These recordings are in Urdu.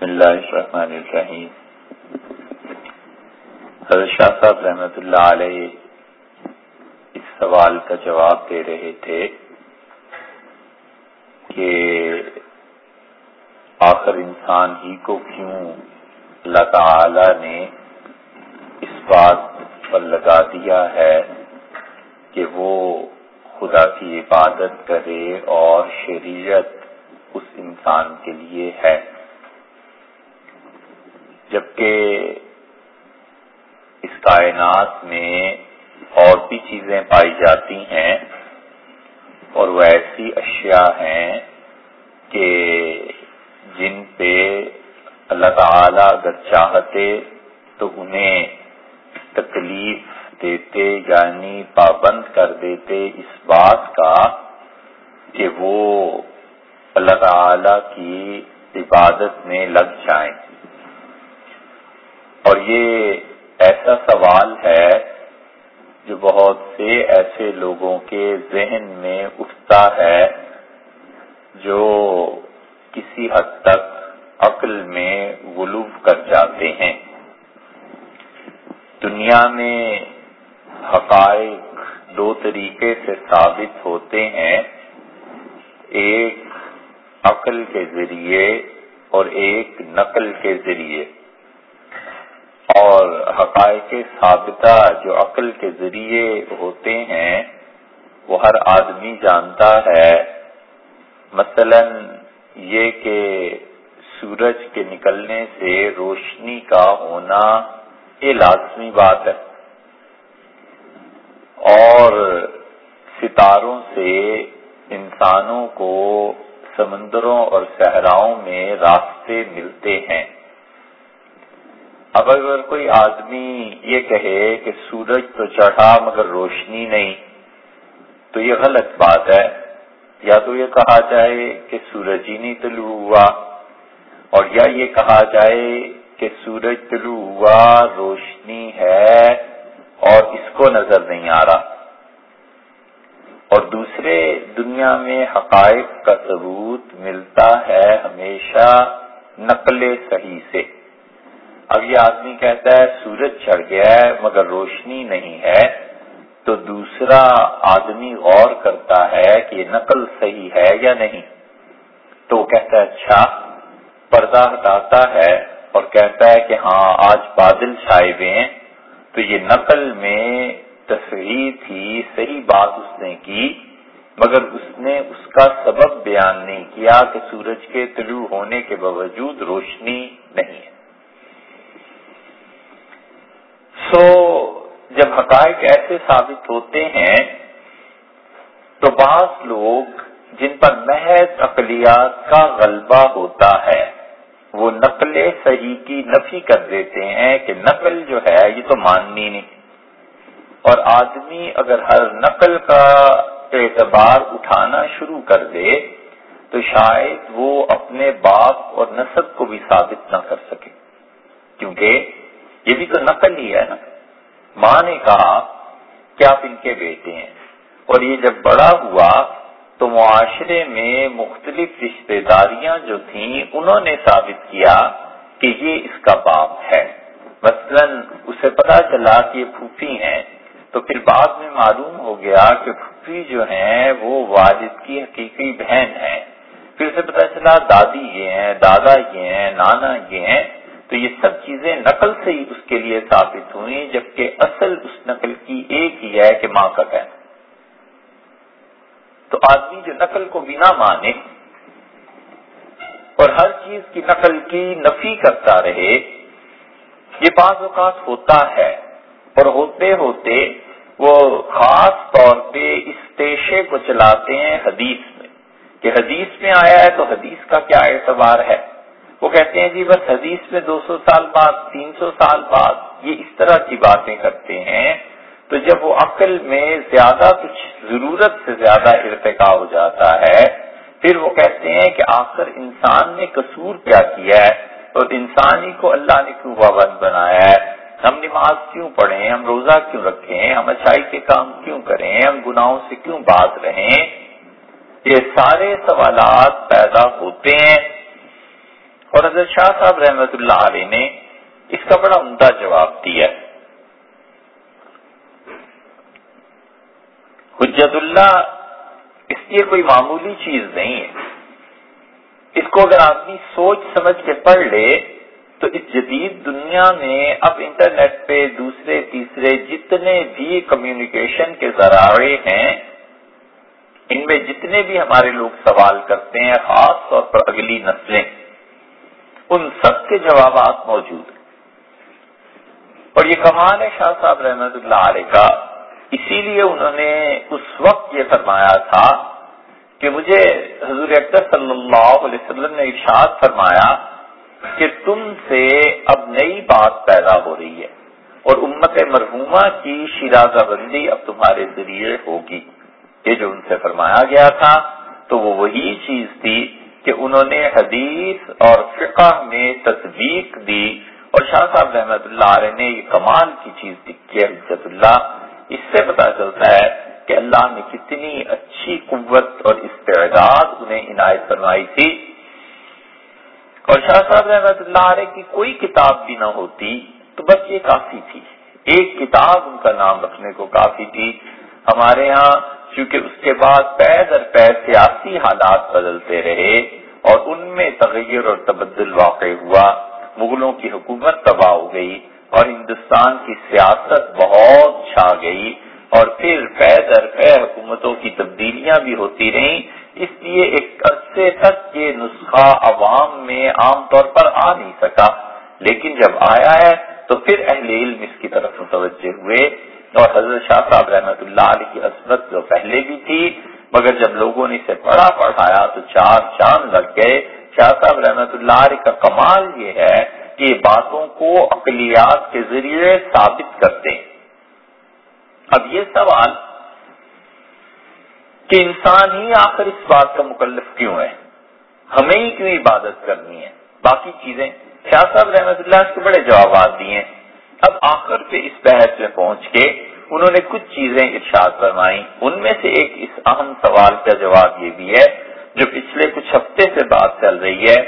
بسم اللہ الرحمن الرحیم۔ حضرت شاہ صاحب رحمت اللہ علیہ اس سوال کا جواب دے رہے تھے کہ آخر انسان ہی کو کیوں اللہ تعالی نے اس بات پر لگا دیا ہے کہ وہ خدا کی عبادت کرے اور شریعت اس انسان کے لیے ہے؟ جبکہ اس کائنات میں اور بھی چیزیں پائی جاتی ہیں اور وہ ایسی اشیاء ہیں کہ جن پہ اللہ تعالی اگر چاہتے تو انہیں تکلیف دیتے یعنی پابند کر دیتے اس بات کا کہ وہ اللہ تعالی کی عبادت میں لگ جائیں۔ اور یہ ایسا سوال ہے جو بہت سے ایسے لوگوں کے ذہن میں اٹھتا ہے جو کسی حد تک عقل میں غلو کر جاتے ہیں۔ دنیا میں حقائق دو طریقے سے ثابت ہوتے ہیں، ایک عقل کے ذریعے اور ایک نقل کے ذریعے۔ اور حقائق ثابتہ جو عقل کے ذریعے ہوتے ہیں، وہ ہر آدمی جانتا ہے۔ مثلا یہ کہ سورج کے نکلنے سے روشنی کا ہونا یہ لازمی بات ہے۔ اور ستاروں سے انسانوں کو سمندروں اور صحراؤں میں راستے ملتے ہیں۔ اب اگر کوئی آدمی یہ کہے کہ سورج تو چڑھا مگر روشنی نہیں، تو یہ غلط بات ہے۔ یا تو یہ کہا جائے کہ سورج ہی نہیں طلوع ہوا، اور یا یہ کہا جائے کہ سورج طلوع ہوا، روشنی ہے اور اس کو نظر نہیں آ رہا۔ اور دوسرے، دنیا میں حقائق کا ثبوت ملتا ہے ہمیشہ نقل صحیح سے۔ اب یہ آدمی کہتا ہے سورج چڑھ گیا ہے مگر روشنی نہیں ہے، تو دوسرا آدمی غور کرتا ہے کہ یہ نقل صحیح ہے یا نہیں۔ تو وہ کہتا ہے اچھا پردہ ہٹاتا ہے اور کہتا ہے کہ ہاں آج بادل چھائے ہوئے ہیں۔ تو یہ نقل میں تصحیح تھی، صحیح بات اس نے کی، مگر اس نے اس کا سبب بیان نہیں کیا کہ سورج کے طلوع ہونے کے باوجود روشنی نہیں ہے۔ سو جب حقائق ایسے ثابت ہوتے ہیں، تو بعض لوگ جن پر محض اقلیات کا غلبہ ہوتا ہے، وہ نقل صحیح کی نفی کر دیتے ہیں کہ نقل جو ہے، یہ تو ماننی نہیں۔ اور آدمی اگر ہر نقل کا اعتبار اٹھانا شروع کر دے، تو شاید وہ اپنے باپ اور نصب کو بھی ثابت نہ کر سکے۔ کیونکہ یہ بھی تو نقل ہی ہے نا۔ ماں نے کہا کہ آپ ان کے بیٹے ہیں؟ اور یہ جب بڑا ہوا تو معاشرے میں مختلف رشتے داریاں جو تھیں، انہوں نے ثابت کیا کہ یہ اس کا باپ ہے۔ مثلا اسے پتا چلا کہ یہ پھوپھی ہیں، تو پھر بعد میں معلوم ہو گیا کہ پھپھی جو ہیں، وہ والد کی حقیقی بہن ہے پھر اسے پتا چلا دادی یہ ہیں، دادا یہ ہیں، نانا یہ ہیں۔ تو یہ سب چیزیں نقل سے ہی اس کے لیے ثابت ہوئی جبکہ اصل اس نقل کی ایک ہی ہے کہ ماں کا کہنا تو آدمی جو نقل کو بنا مانے اور ہر چیز کی نقل کی نفی کرتا رہے، یہ بعض اوقات ہوتا ہے اور ہوتے ہوتے وہ خاص طور پہ اس پیشے کو چلاتے ہیں حدیث میں۔ کہ حدیث میں آیا ہے تو حدیث کا کیا اعتبار ہے؟ وہ کہتے ہیں جی بس حدیث میں دو سو سال بعد، تین سو سال بعد یہ اس طرح کی باتیں کرتے ہیں، تو جب وہ عقل میں زیادہ کچھ ضرورت سے زیادہ ارتقا ہو جاتا ہے، پھر وہ کہتے ہیں کہ آخر انسان نے قصور کیا کیا ہے اور انسانی کو اللہ نے کیوں پابند بنایا ہے؟ ہم نماز کیوں پڑھیں؟ ہم روزہ کیوں رکھیں؟ ہم اچھائی کے کام کیوں کریں؟ ہم گناہوں سے کیوں بات رہیں؟ یہ سارے سوالات پیدا ہوتے ہیں۔ اور حضرت شاہ صاحب رحمت اللہ علیہ نے اس کا بڑا عمدہ جواب دیا حجت اللہ اس لیے کوئی معمولی چیز نہیں ہے۔ اس کو اگر آدمی سوچ سمجھ کے پڑھ لے تو اس جدید دنیا میں اب انٹرنیٹ پہ دوسرے، تیسرے جتنے بھی کمیونیکیشن کے ذرائع ہیں، ان میں جتنے بھی ہمارے لوگ سوال کرتے ہیں، خاص طور پر اگلی نسلیں۔ ان سب کے جوابات موجود ہیں۔ اور یہ کمال ہے شاہ صاحب رحمت اللہ علیہ کا۔ اسی لیے انہوں نے اس وقت یہ فرمایا تھا کہ مجھے حضور اکتر صلی اللہ علیہ وسلم نے ارشاد فرمایا کہ تم سے اب نئی بات پیدا ہو رہی ہے اور امت مرحومہ کی شرازہ بندی اب تمہارے ذریعے ہوگی۔ یہ جو ان سے فرمایا گیا تھا تو وہ وہی چیز تھی کہ انہوں نے حدیث اور فقہ میں تصدیق دی اور شاہ صاحب رحمت اللہ علیہ نے یہ کمال کی چیز دکھی ہے اللہ۔ اس سے پتا چلتا ہے کہ اللہ نے کتنی اچھی قوت اور استعداد انہیں عنایت فرمائی تھی۔ اور شاہ صاحب رحمت اللہ علیہ کی کوئی کتاب بھی نہ ہوتی تو بس یہ کافی تھی۔ ایک کتاب ان کا نام رکھنے کو کافی تھی۔ ہمارے ہاں چونکہ اس کے بعد پے در پے سیاسی حالات بدلتے رہے اور ان میں تغیر اور تبدل واقع ہوا۔ مغلوں کی حکومت تباہ ہو گئی اور ہندوستان کی سیاست بہت چھا گئی اور پھر پے در پے حکومتوں کی تبدیلیاں بھی ہوتی رہیں۔ اس لیے ایک عرصے تک یہ نسخہ عوام میں عام طور پر آ نہیں سکا۔ لیکن جب آیا ہے تو پھر اہل علم اس کی طرف متوجہ ہوئے۔ اور حضرت شاہ صاحب رحمت اللہ علیہ کی عصمت جو پہلے بھی تھی، مگر جب لوگوں نے اسے پڑھا، پڑھایا تو چار چاند لگ گئے۔ شاہ صاحب رحمت اللہ علیہ کا کمال یہ ہے کہ باتوں کو اقلیات کے ذریعے ثابت کرتے ہیں۔ اب یہ سوال کہ انسان ہی آخر اس بات کا مکلف کیوں ہے؟ ہمیں ہی کیوں عبادت کرنی ہے؟ باقی چیزیں۔ شاہ صاحب رحمت اللہ کے بڑے جوابات دیے۔ ہیں اب آخر پہ اس بحث میں پہنچ کے انہوں نے کچھ چیزیں ارشاد فرمائی ان میں سے ایک اس اہم سوال کا جواب یہ بھی ہے، جو پچھلے کچھ ہفتے سے بات چل رہی ہے،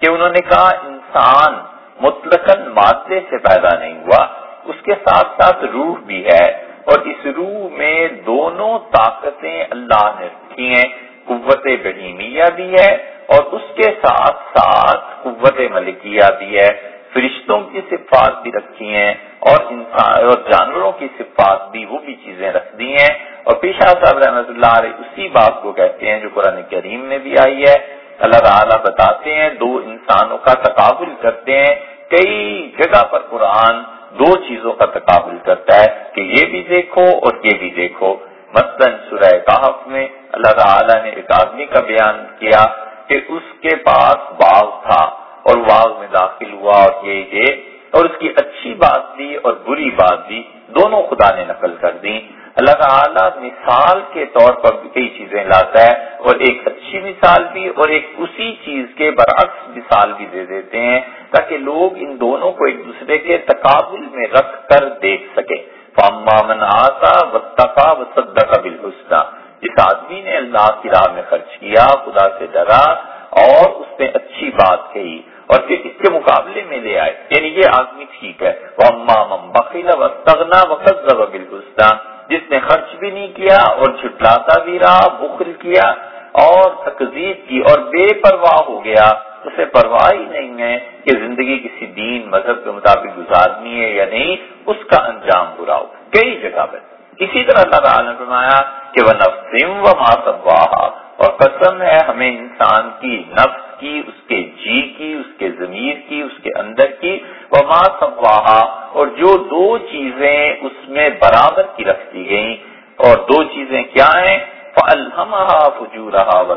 کہ انہوں نے کہا، انسان مطلق مادے سے پیدا نہیں ہوا، اس کے ساتھ ساتھ روح بھی ہے، اور اس روح میں دونوں طاقتیں اللہ نے رکھی ہیں، قوت بہیمیہ بھی ہے، اور اس کے ساتھ ساتھ قوت ملکیہ بھی ہے۔ فرشتوں کی صفات بھی رکھی ہیں اور انسان اور جانوروں کی صفات بھی، وہ بھی چیزیں رکھ دی ہیں۔ اور پیشہ صاحب رحمۃ اللہ علیہ اسی بات کو کہتے ہیں جو قرآن کریم میں بھی آئی ہے۔ اللہ تعالیٰ بتاتے ہیں، دو انسانوں کا تقابل کرتے ہیں۔ کئی جگہ پر قرآن دو چیزوں کا تقابل کرتا ہے کہ یہ بھی دیکھو اور یہ بھی دیکھو۔ مثلاً سورہ کہف میں اللہ تعالیٰ نے ایک آدمی کا بیان کیا کہ اس کے پاس باغ تھا۔ اور واغ میں داخل ہوا اور یہ یہ اور اس کی اچھی بات بھی اور بری بات بھی دونوں خدا نے نقل کر دی اللہ تعالیٰ مثال کے طور پر کئی چیزیں لاتا ہے اور ایک اچھی مثال بھی اور ایک اسی چیز کے برعکس مثال بھی دے دیتے ہیں تاکہ لوگ ان دونوں کو ایک دوسرے کے تقابل میں رکھ کر دیکھ سکے فامن آتا و تقا و صدقہ بالحسنہ جس آدمی نے اللہ کی راہ میں خرچ کیا، خدا سے ڈرا اور اس نے اچھی بات کہی۔ اور پھر اس کے مقابلے میں لے آئے۔ یعنی یہ آدمی ٹھیک ہے۔ وہ امام بخیلا وسطنا وقت بالگستہ جس نے خرچ بھی نہیں کیا اور جھٹلاتا بھی رہا، بخل کیا اور تقزیب کی اور بے پرواہ ہو گیا، اسے پرواہ ہی نہیں ہے کہ زندگی کسی دین، مذہب کے مطابق گزارنی ہے یا نہیں، اس کا انجام برا ہو۔ کئی جگہ پر۔ اسی طرح اللہ تعالیٰ نے فرمایا کہ وہ نفسم و ماسواہ اور قسم ہے ہمیں انسان کی نفس کی، اس کے جی کی، اس کے ضمیر کی، اس کے اندر کی وہ ماسواہ اور جو دو چیزیں اس میں برابر کی رکھ دی گئی اور دو چیزیں کیا ہیں؟ فلحمہ فجورہ و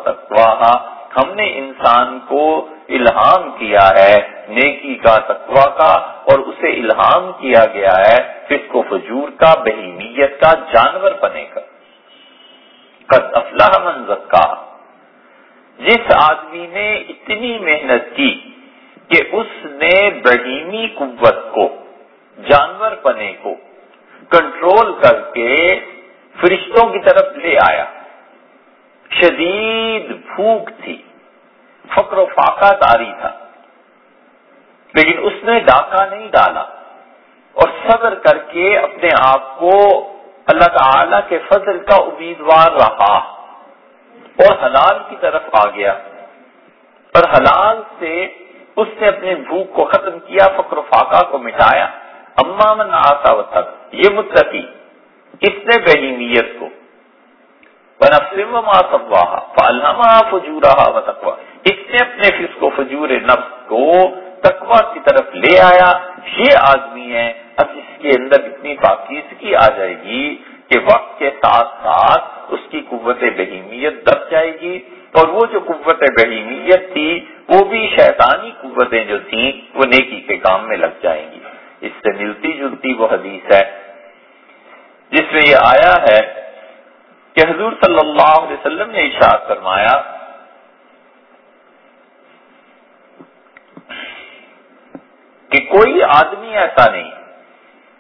ہم نے انسان کو الہام کیا ہے نیکی کا تقوا کا، اور اسے الہام کیا گیا ہے فسق و فجور کا، بہیمیت کا، جانور بنے کا۔ قد افلاح من زکا جس آدمی نے اتنی محنت کی کہ اس نے بہیمی قوت کو، جانور پنے کو کنٹرول کر کے فرشتوں کی طرف لے آیا۔ شدید بھوک تھی، فقر و فاقہ تاری تھا۔ لیکن اس نے ڈاکہ نہیں ڈالا اور صبر کر کے اپنے آپ کو اللہ تعالی کے فضل کا امیدوار رہا۔ اور حلال کی طرف آ گیا۔ اور حلال سے اس نے اپنی بھوک کو ختم کیا، فقر و فاقہ کو مٹایا۔ اما من آتا و تک یہ متقی، اس نے بہیمیت کو۔ بنفسم ما صبواہا فالہما فجورہا و تقوی۔ اس نے اپنے فسق و فجور نفس کو تقوی کی طرف لے آیا۔ یہ آدمی ہے، اب اس کے اندر اتنی پاکیزگی آ جائے گی۔ کہ وقت کے ساتھ ساتھ اس کی قوت بہیمیت دب جائے گی اور وہ جو قوت بہیمیت تھی، وہ بھی شیطانی قوتیں جو تھیں، وہ نیکی کے کام میں لگ جائیں گی۔ اس سے ملتی جلتی وہ حدیث ہے، جس میں یہ آیا ہے کہ حضور صلی اللہ علیہ وسلم نے اشاعت فرمایا، کہ کوئی آدمی ایسا نہیں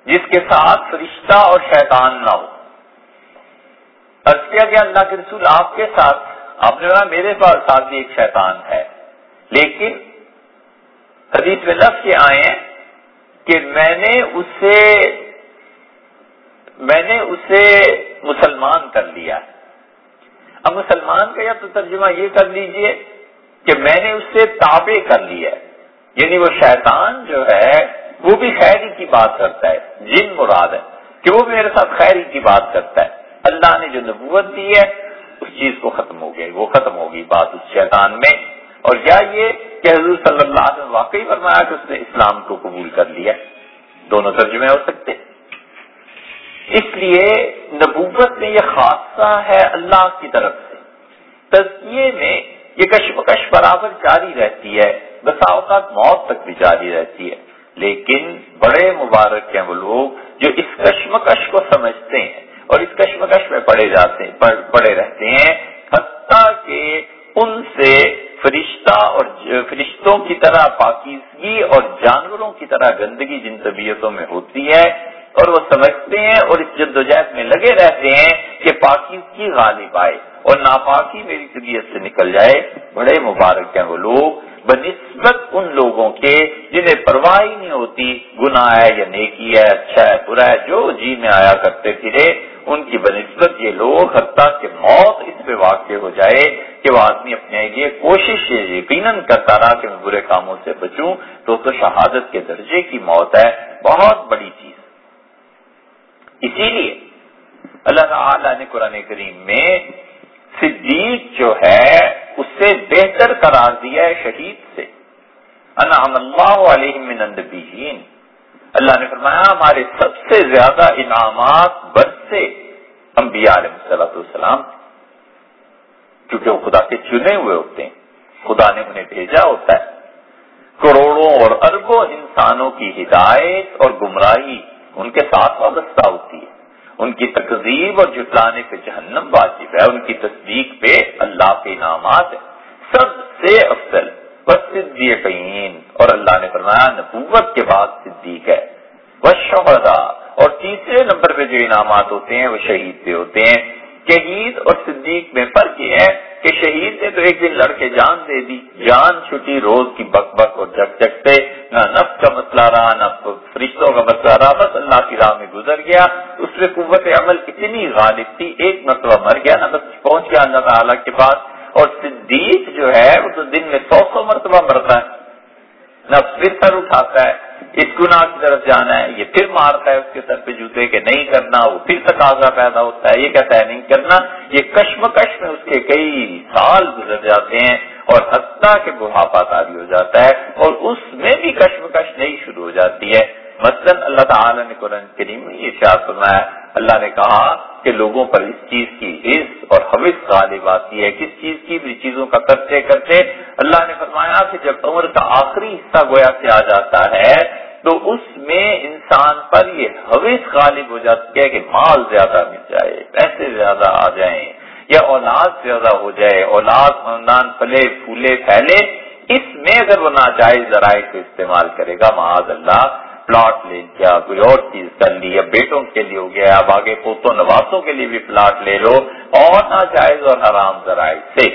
جس کے ساتھ فرشتہ اور شیطان نہ ہو۔ عرض کیا کہ اللہ کے رسول آپ کے ساتھ آپ نے کہا میرے پاس ساتھ بھی ایک شیطان ہے۔ لیکن حدیث میں لفظ یہ آئے ہیں کہ میں نے اسے میں نے اسے مسلمان کر لیا۔ اب مسلمان کا یا تو ترجمہ یہ کر لیجیے کہ میں نے اس سے تابع کر لیا۔ یعنی وہ شیطان جو ہے، وہ بھی خیری کی بات کرتا ہے۔ جن مراد ہے کہ وہ میرے ساتھ خیری کی بات کرتا ہے۔ اللہ نے جو نبوت دی ہے، اس چیز کو ختم ہو گیا، وہ ختم ہوگی بات اس شیطان میں۔ اور یا یہ کہ حضور صلی اللہ علیہ وسلم واقعی فرمایا کہ اس نے اسلام کو قبول کر لیا۔ دونوں ترجمے ہو سکتے۔ اس لیے نبوت میں یہ خاصہ ہے اللہ کی طرف سے۔ تزکیے میں یہ کشمکش برابر جاری رہتی ہے، بسا اوقات موت تک بھی جاری رہتی ہے۔ لیکن بڑے مبارک ہیں وہ لوگ جو اس کشمکش کو سمجھتے ہیں اور اس کشمکش میں پڑے جاتے پڑے رہتے ہیں، حتیٰ کہ ان سے فرشتہ اور فرشتوں کی طرح پاکیزگی اور جانوروں کی طرح گندگی جن طبیعتوں میں ہوتی ہے، اور وہ سمجھتے ہیں اور اس جدوجہد میں لگے رہتے ہیں کہ پاکیزگی غالب آئے اور ناپاکی میری طبیعت سے نکل جائے۔ بڑے مبارک ہیں وہ لوگ۔ بنسبت ان لوگوں کے جنہیں پرواہ نہیں ہوتی، گناہ ہے یا نیکی ہے اچھا ہے، برا ہے، جو جی میں آیا کرتے پھرے ان کی بنسبت یہ لوگ حتیٰ کہ موت اس پہ واقع ہو جائے کہ وہ آدمی اپنے لیے کوشش یقیناً کرتا رہا کہ میں برے کاموں سے بچوں تو تو شہادت کے درجے کی موت ہے۔ بہت بڑی چیز۔ اسی لیے اللہ تعالی نے قرآن کریم میں صدیق جو ہے اس سے بہتر قرار دیا ہے شہید سے۔ انعام اللہ علیہ من النبیین۔ اللہ نے فرمایا، ہمارے سب سے زیادہ انعامات برسے انبیاء علیہ صلاحت والسلام کیونکہ وہ خدا کے چنے ہوئے ہوتے ہیں، خدا نے انہیں بھیجا ہوتا ہے۔ کروڑوں اور اربوں انسانوں کی ہدایت اور گمراہی ان کے ساتھ وابستہ ہوتی ہے۔ ان کی تقزیب اور جٹلانے پہ جہنم واجب ہے۔ ان کی تصدیق پہ اللہ کے انعامات ہے سب سے افضل، بس صدیقین۔ اور اللہ نے فرمایا، نبوت کے بعد صدیق ہے۔ وہ شہدا اور تیسرے نمبر پہ جو انعامات ہوتے ہیں وہ شہید پہ ہوتے ہیں۔ شہید اور صدیق میں فرق یہ ہے کہ شہید نے تو ایک دن لڑکے جان دے دی۔ جان چھٹی روز کی بک بک اور جگ جگتے نہ نفس کا مسئلہ رہا، نہ فرشتوں کا مسئلہ رہا، بس اللہ کی راہ میں گزر گیا۔ اس میں قوت عمل اتنی غالب تھی، ایک مرتبہ مر گیا، نہ بس پہنچ گیا اللہ تعالیٰ کے پاس۔ اور صدیق جو ہے، وہ تو دن میں سو سو مرتبہ مرتا ہے۔ نہ پھر سر اٹھاتا ہے۔ اس گناہ کی طرف جانا ہے، یہ پھر مارتا ہے اس کے سر پہ جوتے کہ نہیں کرنا، وہ پھر تقاضا پیدا ہوتا ہے، یہ کہتا ہے نہیں کرنا۔ یہ کشمکش میں اس کے کئی سال گزر جاتے ہیں اور حتیٰ کے بڑھاپا تاری ہو جاتا ہے اور اس میں بھی کشمکش نہیں شروع ہو جاتی ہے۔ مثلاً اللہ تعالیٰ نے قرآن کریم میں یہ شاید فرمایا اللہ نے کہا کہ لوگوں پر اس چیز کی حص اور حوث غالب آتی ہے کس چیز کی بھی چیزوں کا کرتے کرتے اللہ نے فرمایا کہ جب عمر کا آخری حصہ گویا سے آ جاتا ہے تو اس میں انسان پر یہ حوث غالب ہو جاتی ہے کہ مال زیادہ مل جائے، پیسے زیادہ آ جائیں یا اولاد زیادہ ہو جائے، اولاد خاندان پلے پھولے، پھیلے، اس میں اگر وہ ناجائز ذرائع کو استعمال کرے گا، معاذ اللہ پلاٹ لے گیا کوئی اور چیز کر لی اب بیٹوں کے لیے ہو گیا، اب آگے پوتوں نواسوں کے لیے بھی پلاٹ لے لو، اور ناجائز اور حرام ذرائع سے۔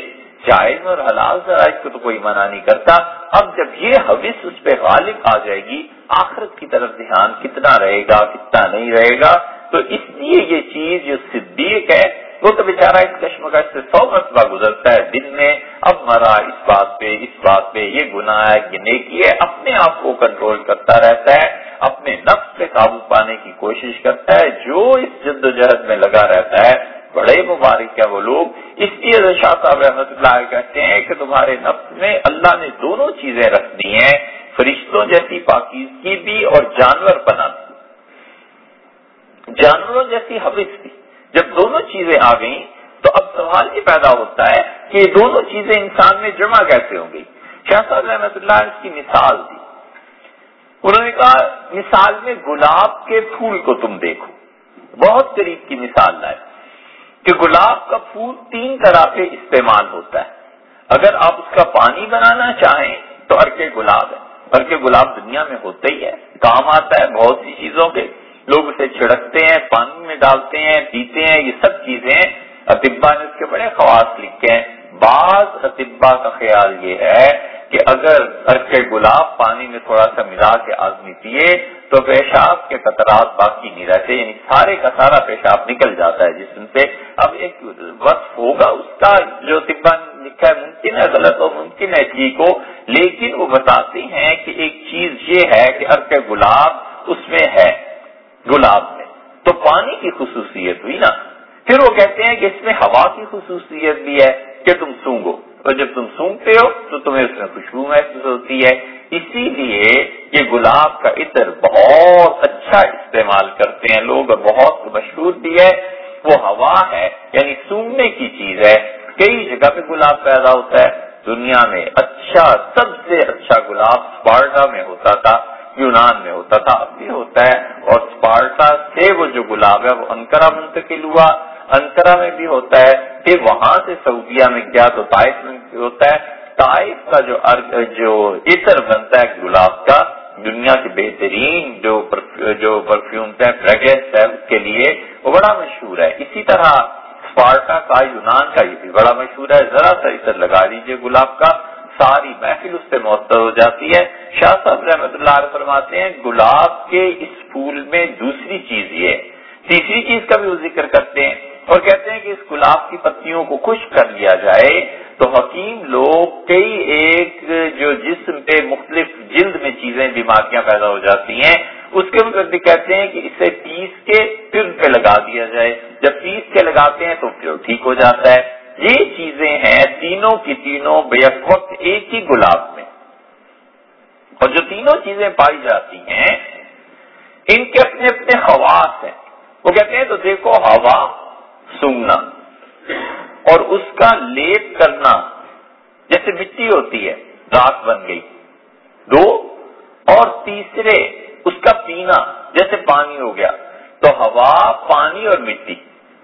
جائز اور حلال ذرائع کو تو کوئی منع نہیں کرتا۔ اب جب یہ حوث اس پہ غالب آ جائے گی، آخرت کی طرف دھیان کتنا رہے گا، کتنا نہیں رہے گا؟ تو اس لیے یہ چیز جو صدیق ہے وہ تو بیچارہ، اس کشمکش سے سو مرتبہ گزرتا ہے، دن میں اب مرا، اس بات پہ، اس بات پہ، یہ گناہ ہے کہ نیکی ہے، اپنے آپ کو کنٹرول کرتا رہتا ہے، اپنے نفس پہ قابو پانے کی کوشش کرتا ہے، جو اس جد و جہد میں لگا رہتا ہے، بڑے مبارک ہے وہ لوگ۔ اس لیے شاہ صاحب رحمۃ اللہ کہتے ہیں کہ تمہارے نفس میں اللہ نے دونوں چیزیں رکھنی ہیں، فرشتوں جیسی پاکیزگی بھی اور جانور بنا۔ جانوروں جیسی حوث بھی جب دونوں چیزیں آ گئیں تو اب سوال یہ پیدا ہوتا ہے کہ یہ دونوں چیزیں انسان میں جمع کیسے ہوں گی؟ شاہ صاحب رحمۃ اللہ اس کی مثال دی۔ انہوں نے کہا، مثال میں گلاب کے پھول کو تم دیکھو۔ بہت قریب کی مثال لائے کہ گلاب کا پھول تین طرح سے استعمال ہوتا ہے۔ اگر آپ اس کا پانی بنانا چاہیں تو ارکے گلاب ہے۔ ارکے گلاب دنیا میں ہوتا ہی ہے۔ کام آتا ہے بہت سی چیزوں کے۔ لوگ اسے چھڑکتے ہیں، پانی میں ڈالتے ہیں، پیتے ہیں، یہ سب چیزیں اطبا نے اس کے بڑے خواص لکھے ہیں۔ بعض اطبا کا خیال یہ ہے کہ اگر ارک گلاب پانی میں تھوڑا سا ملا کے آدمی پیے تو پیشاب کے قطرات باقی نہیں رہتے یعنی سارے کا سارا پیشاب نکل جاتا ہے جسم سے اب ایک وقت ہوگا۔ اس کا جو طبا لکھا ہے ممکن ہے غلط ہو ممکن ہے ٹھیک ہو، لیکن وہ بتاتے ہیں کہ ایک چیز یہ ہے کہ ارک گلاب اس میں ہے۔ گلاب میں۔ تو پانی کی خصوصیت ہوئی نا۔ پھر وہ کہتے ہیں کہ اس میں ہوا کی خصوصیت بھی ہے کہ تم سونگو۔ اور جب تم سونگتے ہو تو تمہیں اس میں خوشبو محسوس ہوتی ہے۔ اسی لیے یہ گلاب کا عطر بہت اچھا استعمال کرتے ہیں لوگ اور بہت مشہور بھی ہے۔ وہ ہوا ہے یعنی سونگنے کی چیز ہے۔ کئی جگہ پہ گلاب پیدا ہوتا ہے۔ دنیا میں اچھا سب سے اچھا گلاب اسپارٹا میں ہوتا تھا۔ یونان میں ہوتا تھا، اب بھی ہوتا ہے۔ اور اسپارٹا سے وہ جو گلاب ہے، وہ انکرا منتقل ہوا۔ انکرا میں بھی ہوتا ہے پھر وہاں سے سعودیہ میں گیا تو طائف میں ہوتا ہے۔ طائف کا جو جو عطر بنتا ہے گلاب کا، دنیا کے بہترین جو جو پرفیوم ہے فریگرینس ہے اس کے لیے وہ بڑا مشہور ہے۔ اسی طرح اسپارٹا کا، یونان کا یہ بھی بڑا مشہور ہے۔ ذرا سا عطر لگا دیجیے گلاب کا۔ ساری محفل اس سے معطر ہو جاتی ہے۔ شاہ صاحب رحمۃ اللہ علیہ فرماتے ہیں، گلاب کے اس پھول میں دوسری چیز یہ تیسری چیز کا بھی وہ ذکر کرتے ہیں اور کہتے ہیں کہ اس گلاب کی پتیوں کو خشک کر لیا جائے تو حکیم لوگ کئی ایک جو جسم پہ مختلف جلد میں چیزیں، بیماریاں پیدا ہو جاتی ہیں، اس کے متعلق کہتے ہیں کہ اسے پیس کے پھر پہ لگا دیا جائے۔ جب پیس کے لگاتے ہیں تو پھر ٹھیک ہو جاتا ہے۔ یہ چیزیں ہیں تینوں کی تینوں بے وقت ایک ہی گلاب میں۔ اور جو تینوں چیزیں پائی جاتی ہیں، ان کے اپنے اپنے خواص ہیں۔ وہ کہتے ہیں تو دیکھو ہوا سنگنا اور اس کا لیپ کرنا، جیسے مٹی ہوتی ہے، رات بن گئی۔ دو اور تیسرے، اس کا پینا، جیسے پانی ہو گیا۔ تو ہوا، پانی اور مٹی،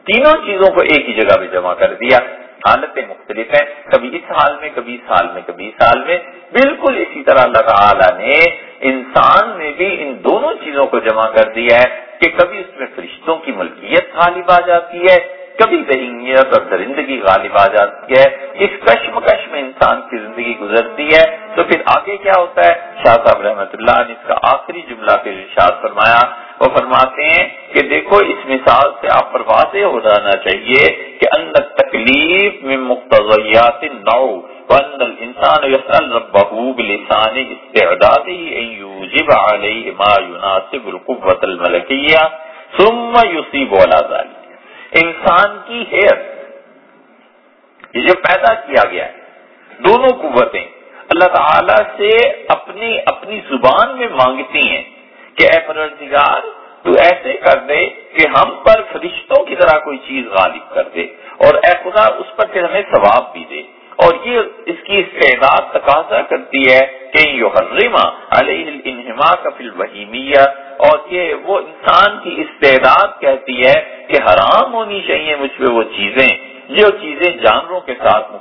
تینوں چیزوں کو ایک ہی جگہ پہ جمع کر دیا۔ حالتیں مختلف ہیں۔ کبھی اس حال میں، کبھی اس حال میں، کبھی اس حال میں۔ بالکل اسی طرح اللہ تعالیٰ نے انسان میں بھی ان دونوں چیزوں کو جمع کر دیا ہے کہ کبھی اس میں فرشتوں کی ملکیت غالب آ جاتی ہے کبھی بہنگیت اور درندگی غالب آ جاتی ہے، اس کشمکش میں انسان کی زندگی گزرتی ہے۔ تو پھر آگے کیا ہوتا ہے؟ شاہ صاحب رحمۃ اللہ نے اس کا آخری جملہ کے ارشاد فرمایا۔ وہ فرماتے ہیں کہ دیکھو، اس مثال سے آپ پر واضح ہو جانا چاہیے کہ اندر تکلیف میں مختصیات نو وان الانسان يسأل ربه بلسان استعداده ان يوجب عليه ما يناسب القوة الملكية ثم يصيب على ذلك انسان کی حیث یہ جو پیدا کیا گیا ہے، دونوں قوتیں اللہ تعالی سے اپنی اپنی زبان میں مانگتی ہیں کہ اے پروردگار، تو ایسے کر دے کہ ہم پر فرشتوں کی طرح کوئی چیز غالب کر دے اور اے خدا، اس پر پھر ہمیں ثواب بھی دے۔ اور یہ اس کی استعداد تقاضا کرتی ہے کہ یہ علیہ انہما کا فل وحیمیہ اور یہ وہ انسان کی استعداد کہتی ہے کہ حرام ہونی چاہیے مجھ پہ وہ چیزیں، جو چیزیں جانوروں کے ساتھ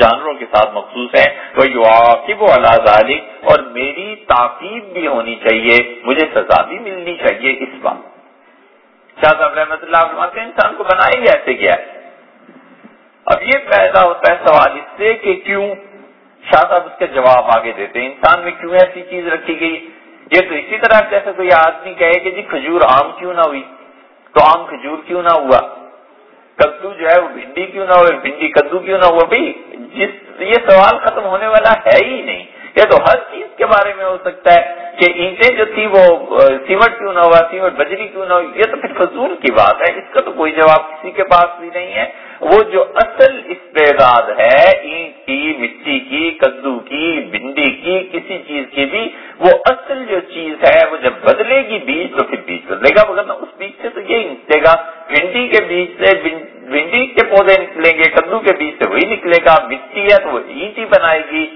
جانوروں کے ساتھ مخصوص ہیں۔ وہ یو آقب اللہ اور میری تاکیب بھی ہونی چاہیے، مجھے سزا بھی ملنی چاہیے اس بات۔ شاہ صاحب رحمۃ اللہ فرماتے ہیں، انسان کو بنایا گیا ایسے کیا ہے۔ اب یہ پیدا ہوتا ہے سوال اس سے کہ کیوں شاہ صاحب اس کے جواب آگے دیتے ہیں؟ انسان میں کیوں ایسی چیز رکھی گئی؟ یہ تو اسی طرح جیسے کوئی آدمی کہے کہ جی کھجور آم کیوں نہ ہوئی، تو آم کھجور کیوں نہ ہوا؟ کدو جو ہے وہ بھنڈی کیوں نہ ہوئے بھنڈی کدو کیوں نہ ہوا بھائی، جس یہ سوال ختم ہونے والا ہے ہی نہیں۔ یہ تو ہر چیز کے بارے میں ہو سکتا ہے۔ کہ اینٹیں جو تھی وہ سیمنٹ کیوں نہ ہوا، سیمنٹ بجری کیوں نہ ہوئی، یہ تو پھر فضول کی بات ہے، اس کا تو کوئی جواب کسی کے پاس بھی نہیں ہے۔ وہ جو اصل استعداد ہے، اینٹ کی، مٹی کی، کدو کی، بھنڈی کی، کسی چیز کی بھی، وہ اصل جو چیز ہے، وہ جب بدلے گی بیج تو پھر بیج بدلے گا، مگر اس بیج سے تو یہی نکلے گا۔ بھنڈی کے بیج سے بھنڈی کے پودے نکلیں گے، کدو کے بیج سے وہی نکلے گا۔ مٹی ہے تو وہ اینٹ ہی بنائے گی۔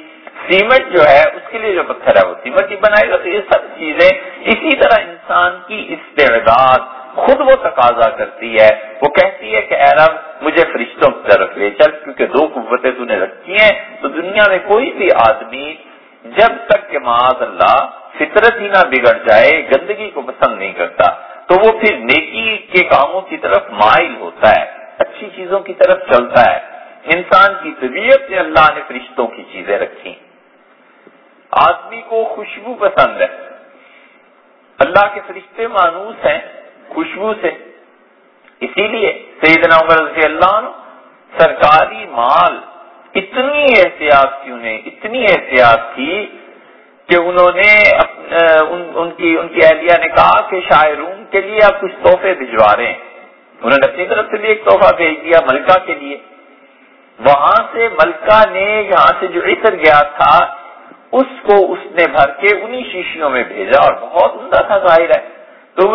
سیمنٹ جو ہے، اس کے لیے جو پتھر ہے، وہ سیمنٹ ہی بنائے گا تو یہ سب چیزیں اسی طرح انسان کی استعداد خود وہ تقاضا کرتی ہے۔ وہ کہتی ہے کہ رب، مجھے فرشتوں کی طرف لے چل، کیونکہ دو قوتیں تو نے رکھی ہیں۔ تو دنیا میں کوئی بھی آدمی جب تک کہ معاذ اللہ فطرت ہی نہ بگڑ جائے، گندگی کو پسند نہیں کرتا۔ تو وہ پھر نیکی کے کاموں کی طرف مائل ہوتا ہے، اچھی چیزوں کی طرف چلتا ہے۔ انسان کی طبیعت سے اللہ نے فرشتوں کی چیزیں رکھی۔ آدمی کو خوشبو پسند ہے۔ اللہ کے فرشتے مانوس ہیں خوشبو سے۔ اسی لیے سیدنا عمر رضی اللہ عنہ سرکاری مال اتنی احتیاط کی انہیں، اتنی احتیاط کی کہ انہوں نے ان کی ان کی اہلیہ نے کہا کہ شاعرون کے لیے آپ کچھ تحفے بھجوا رہے ہیں۔ انہوں نے اپنی طرف سے بھی ایک تحفہ بھیج دیا ملکہ کے لیے۔ وہاں سے ملکہ نے یہاں سے جو عطر گیا تھا اس کو اس نے بھر کے انہی شیشیوں میں بھیجا اور بہت عمدہ تھا ظاہر ہے۔ تو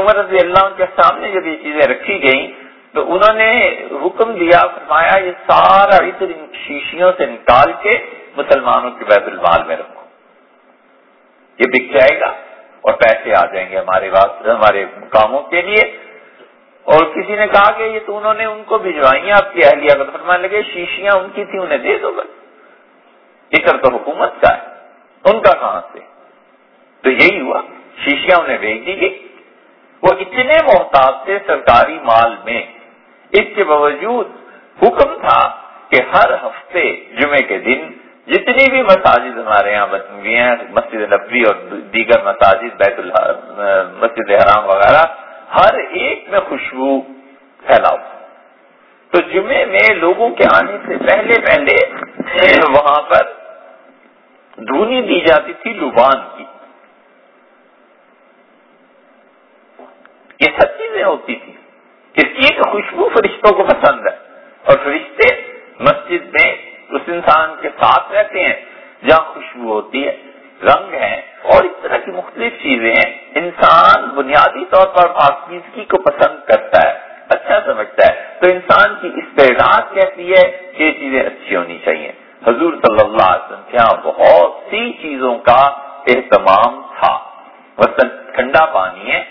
عمر رضی اللہ کے سامنے جب یہ چیزیں رکھی گئیں، تو انہوں نے حکم دیا، فرمایا یہ سارا عطر ان شیشیوں سے نکال کے مسلمانوں کے بیت المال میں رکھو۔ یہ بک جائے گا اور پیسے آ جائیں گے ہمارے ہمارے کاموں کے لیے۔ اور کسی نے کہا کہ یہ تو انہوں نے ان کو بھجوائی آپ کی اہلیہ کو فرمانے لگے شیشیاں ان کی تھی، انہیں دے دو بس۔ ذکر تو حکومت کا ہے۔ ان کا کہاں سے؟ تو یہی ہوا۔ شیشیاں انہیں بھیج دی گئی۔ وہ اتنے محتاط تھے سرکاری مال میں۔ اس کے باوجود حکم تھا کہ ہر ہفتے جمعے کے دن جتنی بھی مساجد ہمارے یہاں بنی ہیں، مسجد نبوی اور دیگر مساجد، بیت اللہ مسجد حرام وغیرہ، ہر ایک میں خوشبو پھیلاؤ۔ تو جمعے میں لوگوں کے آنے سے پہلے پہلے وہاں پر دھونی دی جاتی تھی لبان کی۔ یہ سب چیزیں ہوتی تھی اس کی خوشبو فرشتوں کو پسند ہے۔ اور فرشتے مسجد میں اس انسان کے ساتھ رہتے ہیں، جہاں خوشبو ہوتی ہے، رنگ ہے اور اس طرح کی مختلف چیزیں ہیں۔ انسان بنیادی طور پر پاکیزگی کو پسند کرتا ہے اچھا سمجھتا ہے۔ تو انسان کی استعداد کہتی ہے کہ یہ چیزیں اچھی ہونی چاہیے۔ حضور صلی اللہ علیہ وسلم کے یہاں بہت سی چیزوں کا اہتمام تھا۔ مثلاً ٹھنڈا پانی ہے،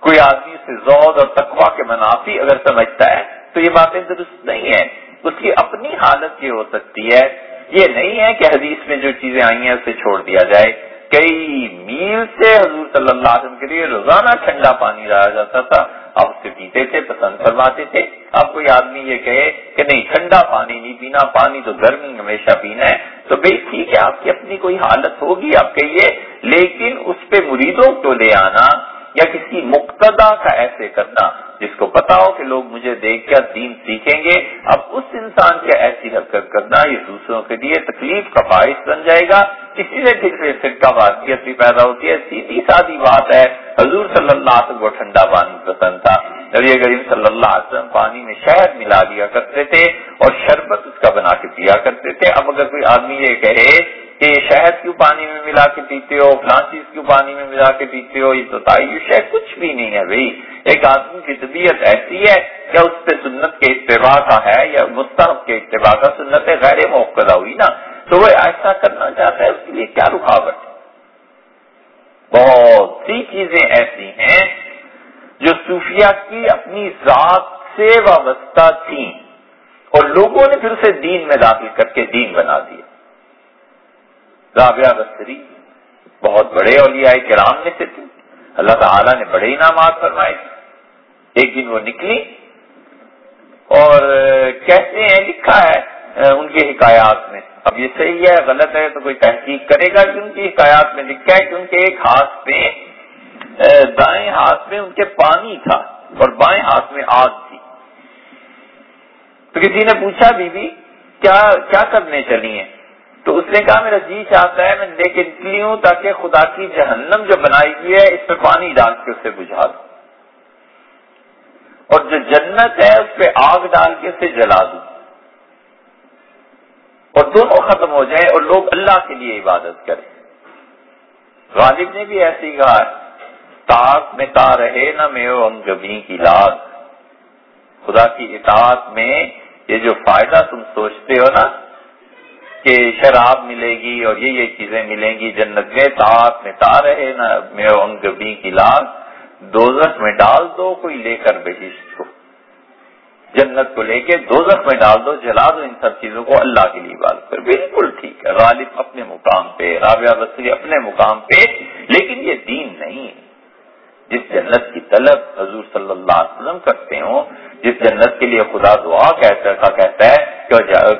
کوئی آدمی اسے زود اور تقوا کے منافی اگر سمجھتا ہے تو یہ باتیں درست نہیں ہے اس کی اپنی حالت یہ ہو سکتی ہے۔ یہ نہیں ہے کہ حدیث میں جو چیزیں آئی ہیں اسے چھوڑ دیا جائے۔ کئی میل سے حضور صلی اللہ علیہ وسلم کے لیے روزانہ ٹھنڈا پانی رہا جاتا تھا۔ آپ اسے پیتے تھے، پسند فرماتے تھے۔ آپ کوئی آدمی یہ کہے کہ نہیں، ٹھنڈا پانی نہیں پینا، پانی تو گرمی ہمیشہ پینا ہے۔ تو بھائی ٹھیک ہے آپ کی اپنی کوئی حالت ہوگی، آپ کہیے، لیکن اس پہ مریدوں کو لے آنا یا کسی مقتدا کا ایسے کرنا جس کو پتا ہو کہ لوگ مجھے دیکھ کر دین سیکھیں گے، اب اس انسان کے ایسی حرکت کرنا یہ دوسروں کے لیے تکلیف کا باعث بن جائے گا۔ اسی سے ٹھیک سے فرقہ واقعیت بھی پیدا ہوتی ہے، سیدھی سادی بات ہے، حضور صلی اللہ علیہ وسلم کو ٹھنڈا پانی پسند تھا۔ نبی کریم صلی اللہ علیہ وسلم پانی میں شہد ملا دیا کرتے تھے اور شربت اس کا بنا کے پیا کرتے تھے۔ اب اگر کوئی آدمی یہ کہے کہ شہد کیوں پانی میں ملا کے پیتے ہو، فلاں چیز کیوں پانی میں ملا کے پیتے ہو، یہ تو یہ شہد کچھ بھی نہیں ہے بھائی۔ ایک آدمی کی طبیعت ایسی ہے کیا اس پہ سنت کے اتباع کا ہے یا مستحب کے اتباع کا؟ سنت غیر موقع ہوئی نا۔ تو وہ ایسا کرنا چاہتا ہے، اس کے لیے کیا رکاوٹ؟ بہت سی چیزیں ایسی ہیں جو صوفیہ کی اپنی ذات سے وابستہ تھیں اور لوگوں نے پھر اسے دین میں داخل کر کے دین بنا دیا۔ رابعہ بستری بہت بڑے اولیاء کرام میں سے تھے۔ اللہ تعالیٰ نے بڑے انعامات فرمائے۔ ایک دن وہ نکلی اور کہتے ہیں، لکھا ہے ان کی حکایات میں۔ اب یہ صحیح ہے، غلط ہے، تو کوئی تحقیق کرے گا کہ ان کی حکایات میں لکھا ہے کہ ان کے ایک ہاتھ پہ دائیں ہاتھ میں ان کے پانی تھا اور بائیں ہاتھ میں آگ تھی۔ تو کسی نے پوچھا، بی بی، کیا کیا کرنے چلی ہیں؟ تو اس نے کہا، میرا جی چاہتا ہے، میں لے کے نکلی ہوں تاکہ خدا کی جہنم جو بنائی گئی ہے، اس پہ پانی ڈال کے اسے بجھا دوں۔ اور جو جنت ہے، اس پہ آگ ڈال کے اسے جلا دوں۔ اور دونوں ختم ہو جائیں اور لوگ اللہ کے لیے عبادت کریں۔ غالب نے بھی ایسے ہی کہا، تاک میں تا رہے نہ ہم جبھی کی لاد خدا کی اطاعت میں یہ جو فائدہ تم سوچتے ہو نا کہ شراب ملے گی اور یہ یہ چیزیں ملیں گی جنت میں، تاک میں تا رہے نا گبی کی لاد دوزخ میں ڈال دو، کوئی لے کر بہشت کو۔ جنت کو لے کے دوزخ میں ڈال دو، جلا دو ان سب چیزوں کو، اللہ کے لیے بات کر۔ بالکل ٹھیک ہے، غالب اپنے مقام پہ، رابعہ بصری اپنے مقام پہ، لیکن یہ دین نہیں۔ ہے جس جنت کی طلب حضور صلی اللہ علیہ وسلم کرتے ہوں، جس جنت کے لیے خدا دعا کہتا کہتا ہے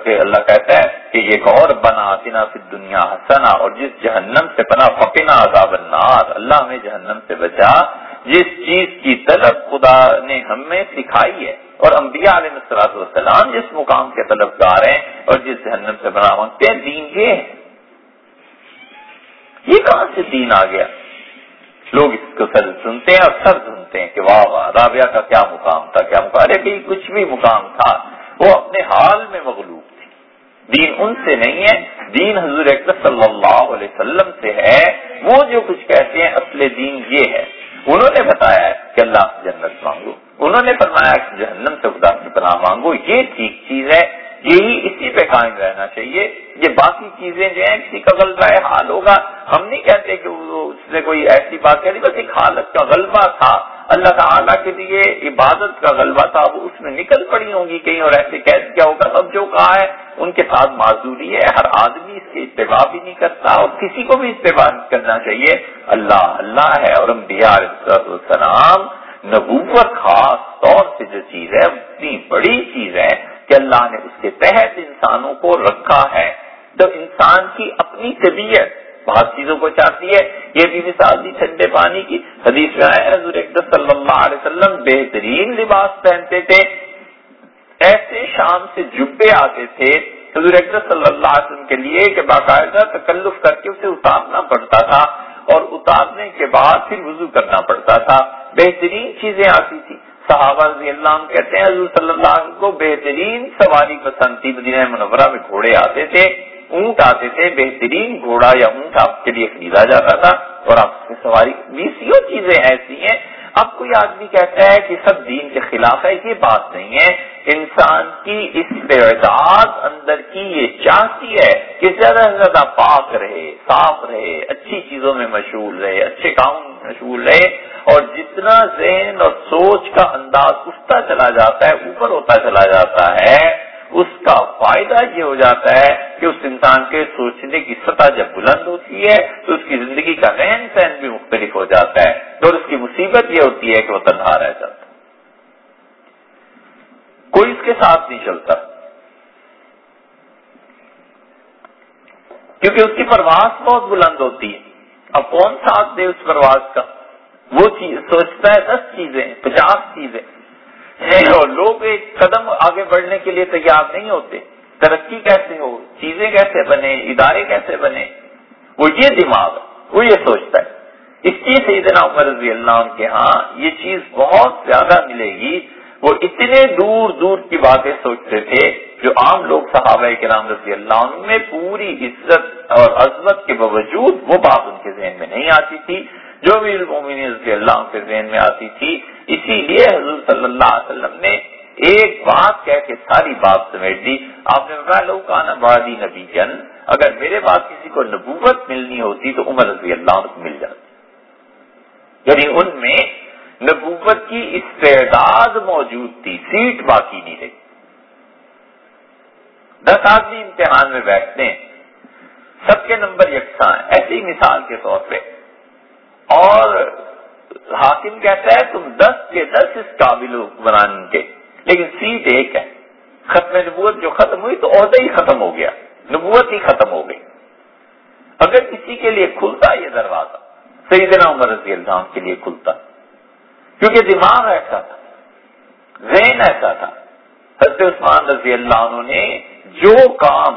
کہ اللہ کہتا ہے کہ یہ اور بنا آتنا پھر دنیا حسنا اور جس جہنم سے بنا فقنا عذاب النار۔ اللہ ہمیں جہنم سے بچا۔ جس چیز کی طلب خدا نے ہمیں سکھائی ہے۔ اور انبیاء علیہ السلاط والسلام جس مقام کے طلبگار ہیں اور جس جہنم سے بنا مانگتے ہیں، دین یہ ہے۔ یہ کہاں سے دین آ گیا؟ لوگ اس کو سر سنتے ہیں اور سر سنتے ہیں کہ واہ واہ رابعہ کا کیا مقام تھا، کیا مقام؟ ارے بھائی، کچھ بھی مقام تھا۔ وہ اپنے حال میں مغلوب دین ان سے نہیں ہے، دین حضور صلی اللہ علیہ وسلم سے ہے۔ وہ جو کچھ کہتے ہیں، اصل دین یہ ہے۔ انہوں نے بتایا کہ اللہ سے جنت مانگو۔ انہوں نے فرمایا کہ جہنم سے خدا کی پناہ مانگو۔ یہ ٹھیک چیز ہے، یہی اسی پہ قائم رہنا چاہیے۔ یہ باقی چیزیں جو ہیں، کسی کا غلبہ حال ہوگا۔ ہم نہیں کہتے کہ اس نے کوئی ایسی بات کہہ دی، بس ایک حالت کا غلبہ تھا۔ اللہ تعالیٰ کے لیے عبادت کا غلبہ تھا، وہ اس میں نکل پڑی ہوں گی کہیں اور ایسے کیسے کیا ہوگا۔ اب جو کہا ہے، ان کے ساتھ معذوری ہے، ہر آدمی اس کے اتباع بھی نہیں کرتا اور کسی کو بھی اتباع کرنا چاہیے۔ اللہ اللہ ہے اور السلام نبوت خاص طور سے جو چیز ہے، اتنی بڑی چیز ہے کہ اللہ نے اس کے تحت انسانوں کو رکھا ہے۔ تو انسان کی اپنی طبیعت بہت چیزوں کو چاہتی ہے۔ یہ بھی مثال دی ٹھنڈے پانی کی۔ حدیث میں آئے حضور صلی اللہ علیہ وسلم بہترین لباس پہنتے تھے۔ ایسے شام سے جبے آتے تھے، حضور صلی اللہ علیہ وسلم کے لیے کہ باقاعدہ تکلف کر کے اسے اتارنا پڑتا تھا اور اتارنے کے بعد پھر وضو کرنا پڑتا تھا۔ بہترین چیزیں آتی تھی صحابہ رضی اللہ عنہ کہتے ہیں، حضور صلی اللہ علیہ وسلم کو بہترین سواری پسند تھی۔ مدینہ منورہ میں گھوڑے آتے تھے۔ اونٹ آتے تھے بہترین گھوڑا یا اونٹ آپ کے لیے خریدا جاتا تھا اور آپ کی سواری بیسوں چیزیں ایسی ہیں۔ اب کوئی آدمی کہتا ہے کہ سب دین کے خلاف ہے، یہ بات نہیں ہے۔ انسان کی اس استعداد اندر کی یہ چاہتی ہے کہ زیادہ سے زیادہ پاک رہے، صاف رہے، اچھی چیزوں میں مشہور رہے، اچھے کام مشہور رہے۔ اور جتنا ذہن اور سوچ کا انداز اٹھتا چلا جاتا ہے، اوپر ہوتا چلا جاتا ہے اس کا فائدہ یہ ہو جاتا ہے کہ اس انسان کے سوچنے کی سطح جب بلند ہوتی ہے، تو اس کی زندگی کا رہن سہن بھی مختلف ہو جاتا ہے اور اس کی مصیبت یہ ہوتی ہے کہ وہ تنہا رہ جاتا کوئی اس کے ساتھ نہیں چلتا۔ کیونکہ اس کی پرواز بہت بلند ہوتی ہے۔ اب کون ساتھ دے اس پرواز کا؟ وہ چیز سوچتا ہے دس چیزیں، پچاس چیزیں۔ لوگ ایک قدم آگے بڑھنے کے لیے تیار نہیں ہوتے۔ ترقی کیسے ہو؟ چیزیں کیسے بنے ادارے کیسے بنے وہ یہ دماغ، وہ یہ سوچتا ہے۔ اس چیز سے عمر رضی اللہ عنہ کے ہاں یہ چیز بہت زیادہ ملے گی۔ وہ اتنے دور دور کی باتیں سوچتے تھے جو عام لوگ صحابہ کے نام رضی اللہ عنہ میں پوری عزت اور عظمت کے باوجود وہ بات ان کے ذہن میں نہیں آتی تھی۔ جو بھی رضی اللہ کے ذہن میں آتی تھی، اسی لیے حضور صلی اللہ علیہ وسلم نے ایک بات کہہ کے ساری بات سمیٹ دی۔ آپ نے بتایا لوگ کا بادی نبی جن اگر میرے بات کسی کو نبوت ملنی ہوتی تو عمر رضی اللہ عنہ کو مل جاتی۔ یعنی ان میں نبوت کی استعداد موجود تھی، سیٹ باقی نہیں رہی۔ دس آدمی امتحان میں بیٹھتے ہیں۔ سب کے نمبر یکساں ایسی مثال کے طور پہ اور حاکم کہتا ہے تم دس کے دس اس قابل حکمران کے۔ لیکن سیٹ ایک ہے۔ ختم نبوت جو ختم ہوئی تو عہدہ ہی ختم ہو گیا۔ نبوت ہی ختم ہو گئی۔ اگر کسی کے لیے کھلتا یہ دروازہ، سیدنا عمر رضی اللہ عنہ کے لیے کھلتا۔ کیونکہ دماغ ایسا تھا، ذہن ایسا تھا۔ حضرت عثمان رضی اللہ عنہ نے جو کام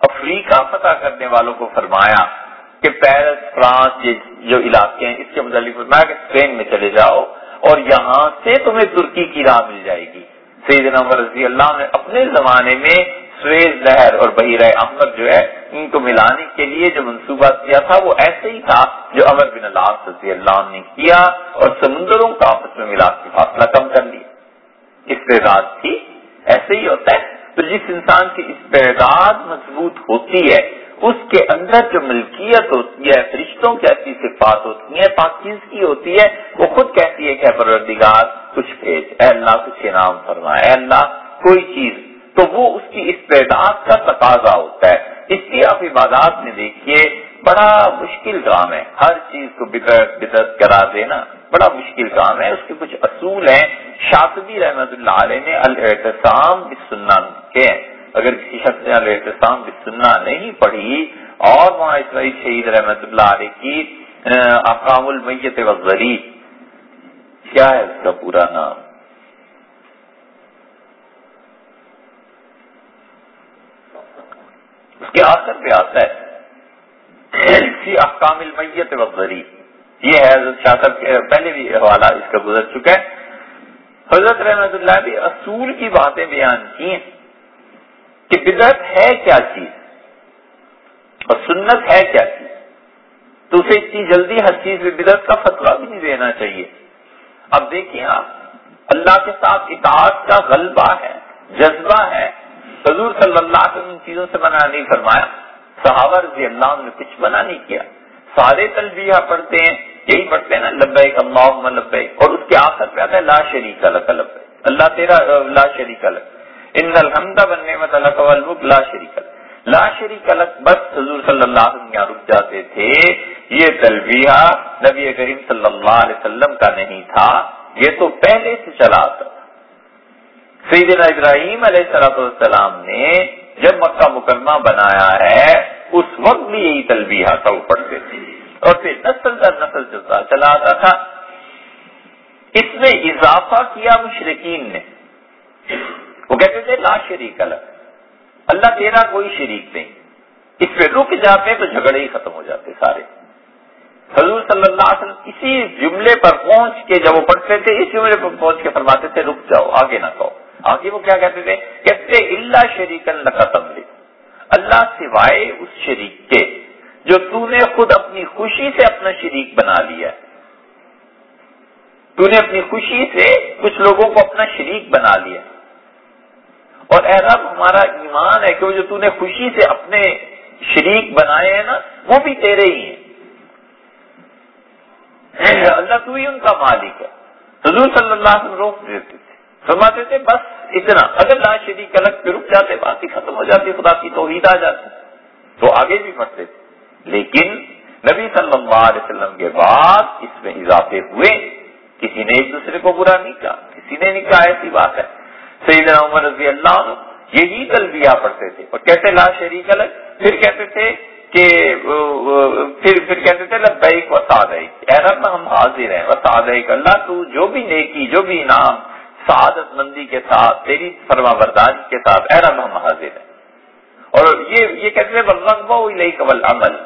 افریقہ فتح کرنے والوں کو فرمایا کہ پیرس، فرانس جو علاقے ہیں، اس کے متعلق فرمایا کہ اسپین میں چلے جاؤ اور یہاں سے تمہیں ترکی کی راہ مل جائے گی۔ سیدنا عمر رضی اللہ نے اپنے زمانے میں سویز لہر اور بحیرہ احمد جو ہے، ان کو ملانے کے لیے جو منصوبہ کیا تھا، وہ ایسے ہی تھا جو عمر بن اللہ رضی اللہ نے کیا اور سمندروں کا آپس میں ملا کے فاصلہ کم کر لیا۔ استعداد تھی ایسے ہی ہوتا ہے۔ تو جس انسان کی استعداد مضبوط ہوتی ہے اس کے اندر جو ملکیت ہوتی ہے، فرشتوں کی ایسی صفات ہوتی ہیں، پاکیزگی ہوتی ہے، وہ خود کہتی ہے کہ پروردگار، کچھ بھیج، اے اللہ، کچھ انعام فرمائے، اے اللہ، کوئی چیز۔ تو وہ اس کی استعداد کا تقاضا ہوتا ہے۔ اس لیے آپ عبادات میں دیکھیے، بڑا مشکل کام ہے۔ ہر چیز کو بدرت بدرت کرا دینا بڑا مشکل کام ہے۔ اس کے کچھ اصول ہیں۔ شاطبی رحمت اللہ علیہ نے الحتسام سننا کے اگر کسی شخص نے الاحتسام بھی سننا نہیں پڑھی اور وہاں اسماعیل شہید رحمت اللہ علیہ کی اقام المیت و کیا ہے اس کا پورا نام؟ اس کے آخر پہ آتا ہے احکام المیت و یہ ہے حضرت شاہ صاحب کے پہلے بھی حوالہ اس کا گزر چکا ہے۔ حضرت رحمت اللہ بھی اصول کی باتیں بیان کی ہیں۔ کہ بدعت ہے کیا چیز؟ اور سنت ہے کیا چیز؟ تو اسے اتنی جلدی ہر چیز میں بدعت کا فتوا بھی نہیں دینا چاہیے۔ اب دیکھیں آپ، اللہ کے ساتھ اطاعت کا غلبہ ہے، جذبہ ہے۔ حضور صلی اللہ علیہ وسلم ان چیزوں سے منع نہیں فرمایا۔ صحابہ رضی اللہ نے کچھ منع نہیں کیا۔ سارے تلبیہ پڑھتے ہیں، یہی پڑھتے ہیں نا، لبیک اللہ لبیک، اور اس کے آخر پہ آتا ہے، لا شریک الگ اللہ تیرا، لا شریک الگ ان الحمد بننے میں لا شریک لا شریک الگ بس حضور صلی اللہ علیہ وسلم رک جاتے تھے یہ تلبیہ نبی کریم صلی اللہ علیہ وسلم کا نہیں تھا یہ تو پہلے سے چلا تھا سیدنا ابراہیم علیہ صلاح السلام نے جب مکہ مکرمہ بنایا ہے اس وقت بھی یہی تلبیہ تھا وہ پڑھتے تھے اور پھر نسل در نسل چلتا چلا آتا تھا اس میں اضافہ کیا مشرقین نے وہ کہتے تھے، لا شریک الگ اللہ تیرا کوئی شریک نہیں۔ اس پہ رک جاتے تو جھگڑے ہی ختم ہو جاتے سارے۔ حضور صلی اللہ علیہ وسلم اسی جملے پر پہنچ کے جب وہ پڑھتے تھے اس جملے پر پہنچ کے فرماتے تھے، رک جاؤ، آگے نہ کہو۔ آگے وہ کیا کہتے تھے؟ کہتے اللہ شریک اللہ ختم لے اللہ سوائے اس شریک کے، جو تو نے خود اپنی خوشی سے اپنا شریک بنا لیا۔ تو نے اپنی خوشی سے کچھ لوگوں کو اپنا شریک بنا لیا۔ اور اے رب، ہمارا ایمان ہے کہ وہ جو تو نے خوشی سے اپنے شریک بنائے ہیں نا، وہ بھی تیرے ہی ہیں۔ اللہ تو ہی ان کا مالک ہے۔ حضور صلی اللہ علیہ وسلم روک دیتے تھے۔ فرماتے تھے، بس اتنا۔ اگر لا شریک الگ پہ رک جاتے، بات ہی ختم ہو جاتی، خدا کی توحید آ جاتی۔ تو آگے بھی پڑھتے تھے۔ لیکن نبی صلی اللہ علیہ وسلم کے بعد اس میں اضافے ہوئے۔ کسی نے ایک دوسرے کو برا نہیں کہا، کسی نے نہیں کہا، ایسی بات ہے۔ سیدنا عمر رضی اللہ عنہ یہی تلبیہ پڑھتے تھے۔ اور کہتے لا شریک الگ پھر کہتے تھے کہ پھر پھر کہتے تھے لبیک اے رب ہم حاضر ہیں۔ وسادیک اللہ تو جو بھی نیکی، جو بھی انعام، سعادت مندی کے ساتھ، تیری فرما برداری کے ساتھ اے رب ہم حاضر ہیں۔ اور یہ یہ کہتے تھے رقبہ قبل عمل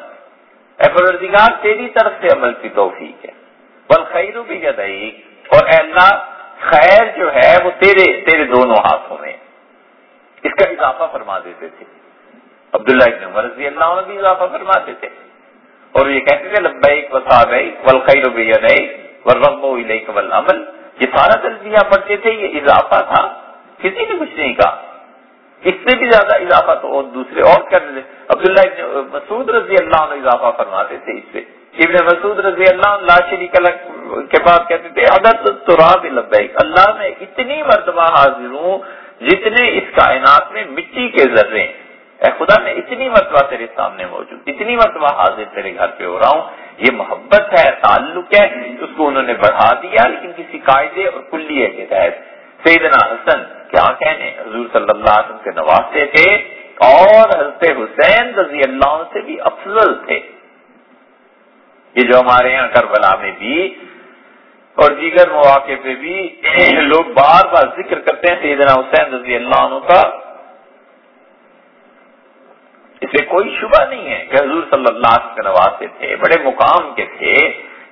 اے پروردگار، تیری طرف سے عمل کی توفیق ہے۔ بل خیرو بھی اور اے اللہ خیر جو ہے وہ تیرے تیرے دونوں ہاتھوں میں۔ اس کا اضافہ فرما دیتے تھے۔ عبداللہ ابن عمر رضی اللہ عنہ بھی اضافہ فرماتے تھے۔ اور یہ کہتے تھے، لبیک و صابیک والخیر بیدیک والرغب الیک والعمل۔ یہ سارا تلبیہ پڑھتے تھے، یہ اضافہ تھا۔ کسی نے کچھ نہیں کہا۔ اس سے بھی زیادہ اضافہ تو اور دوسرے اور کر دیتے عبداللہ ابن مسعود رضی اللہ عنہ اضافہ فرماتے تھے اس پہ ابن مسعود رضی اللہ عنہ لا شریک کے بعد کہتے تھے، عدد تراب لبیک، اللہ میں اتنی مرتبہ حاضر ہوں جتنے اس کائنات میں مٹی کے ذرے اے خدا، میں اتنی مرتبہ تیرے سامنے موجود، اتنی مرتبہ حاضر تیرے گھر پہ ہو رہا ہوں۔ یہ محبت ہے، تعلق ہے، اس کو انہوں نے بڑھا دیا، لیکن کسی قاعدے اور کلیے کے تحت۔ سیدنا حسن کیا کہنے؟ حضور صلی اللہ علیہ وسلم کے نواسے تھے اور حضرت حسین رضی اللہ عنہ سے بھی افضل تھے۔ یہ جو ہمارے یہاں کربلا میں بھی اور دیگر مواقع پہ بھی لوگ بار بار ذکر کرتے ہیں سیدنا حسین رضی اللہ عنہ کا۔ اسے کوئی شبہ نہیں ہے کہ حضور صلی اللہ علیہ کے نواسے تھے بڑے مقام کے تھے